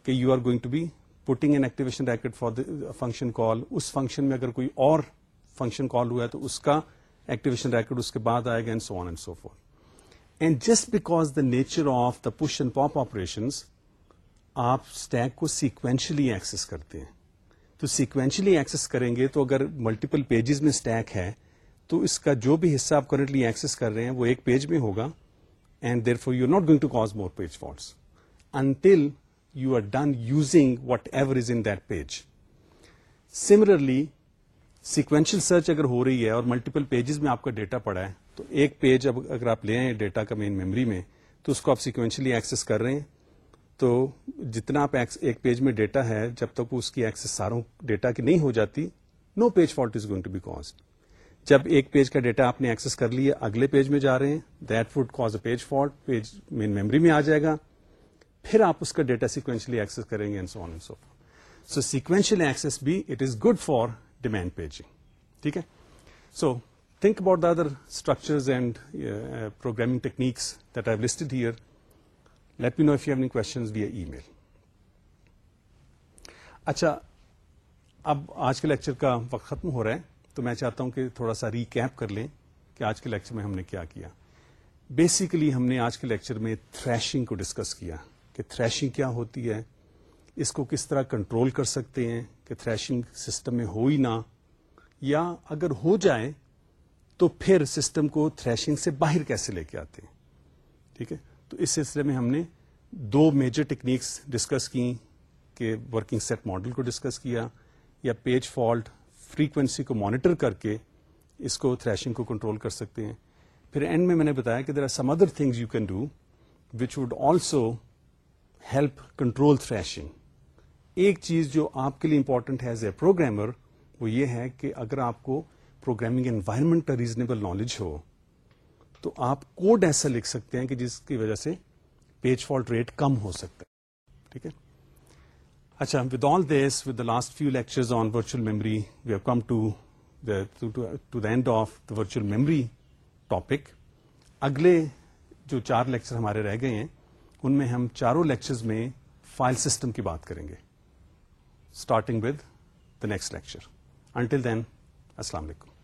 کہ you are going to be putting an activation record for function call us function میں اگر کوئی اور فنکشن کال ہوا ہے تو اس کا ایکٹیویشن ریکڈ اس کے بعد آئے گا and so on and so forth and just because the nature of the push and pop operation آپ اسٹیک کو سیکوینشلی ایکسس کرتے ہیں۔ تو سیکوینشلی ایکسس کریں گے تو اگر ملٹیپل پیجز میں اسٹیک ہے، تو اس کا جو بھی حصہ آپ کرنٹلی ایکسس کر رہے ہیں، وہ ایک پیج میں ہوگا۔ And therefore you not going to cause more page faults until you are done using whatever is in that page similarly sequential search اگر ہو رہی ہے اور ملٹیپل پیجز میں آپ کا ڈیٹا پڑا ہے تو ایک پیج اب اگر آپ لے آئیں ڈیٹا کا مین میموری میں، تو اس کو آپ سیکوینشلی ایکسس کر رہے ہیں۔ تو جتنا آپ ایک پیج میں ڈیٹا ہے، جب تک اس کی ایکسس ساروں ڈیٹا کی نہیں ہو جاتی no page fault is going to be caused جب ایک پیج کا ڈیٹا آپ نے ایکسس کر لیا، اگلے پیج میں جا رہے ہیں that would cause a page fault page main memory میں آ جائے گا۔ پھر آپ اس کا ڈیٹا سیکوینشلی ایکسس کریں گے so so so sequential access بھی it is good for demand paging ٹھیک ہے؟ So think about the other structures and programming techniques that I listed here let me know if you have question via email اچھا اب آج کے lecture کا وقت ختم ہو رہا ہے تو میں چاہتا ہوں کہ تھوڑا سا ریکیپ کر لیں کہ آج کے لیکچر میں ہم نے کیا کیا بیسیکلی ہم نے آج کے لیکچر میں تھریشنگ کو ڈسکس کیا کہ تھریشنگ کیا ہوتی ہے اس کو کس طرح کنٹرول کر سکتے ہیں کہ تھریشنگ سسٹم میں ہو ہی نہ یا اگر ہو جائے تو پھر سسٹم کو تھریشنگ سے باہر کیسے لے کے آتے ہیں؟ ٹھیک ہے؟ تو اس سلسلے میں ہم نے دو میجر ٹیکنیکس ڈسکس کی کہ ورکنگ سیٹ ماڈل کو ڈسکس کیا یا پیج فالٹ فریکوینسی کو مانیٹر کر کے اس کو تھریشنگ کو کنٹرول کر سکتے ہیں۔ پھر اینڈ میں میں نے بتایا کہ there are some other things you can do which would also help control thrashing ایک چیز جو آپ کے لیے امپورٹنٹ ہے ایز اے پروگرامر وہ یہ ہے کہ اگر آپ کو پروگرامنگ انوائرمنٹ کا ریزنیبل نالج ہو، تو آپ کوڈ ایسا لکھ سکتے ہیں کہ جس کی وجہ سے پیج فالٹ ریٹ کم ہو سکتا ہے۔ ٹھیک ہے؟ اچھا with all this with the last few lecture on virtual memory we have come to to the end of the virtual memory topic اگلے جو چار لیکچر ہمارے رہ گئے ہیں، ان میں ہم چاروں لیکچرز میں فائل سسٹم کی بات کریں گے۔ Starting with the next lecture until then السلام علیکم۔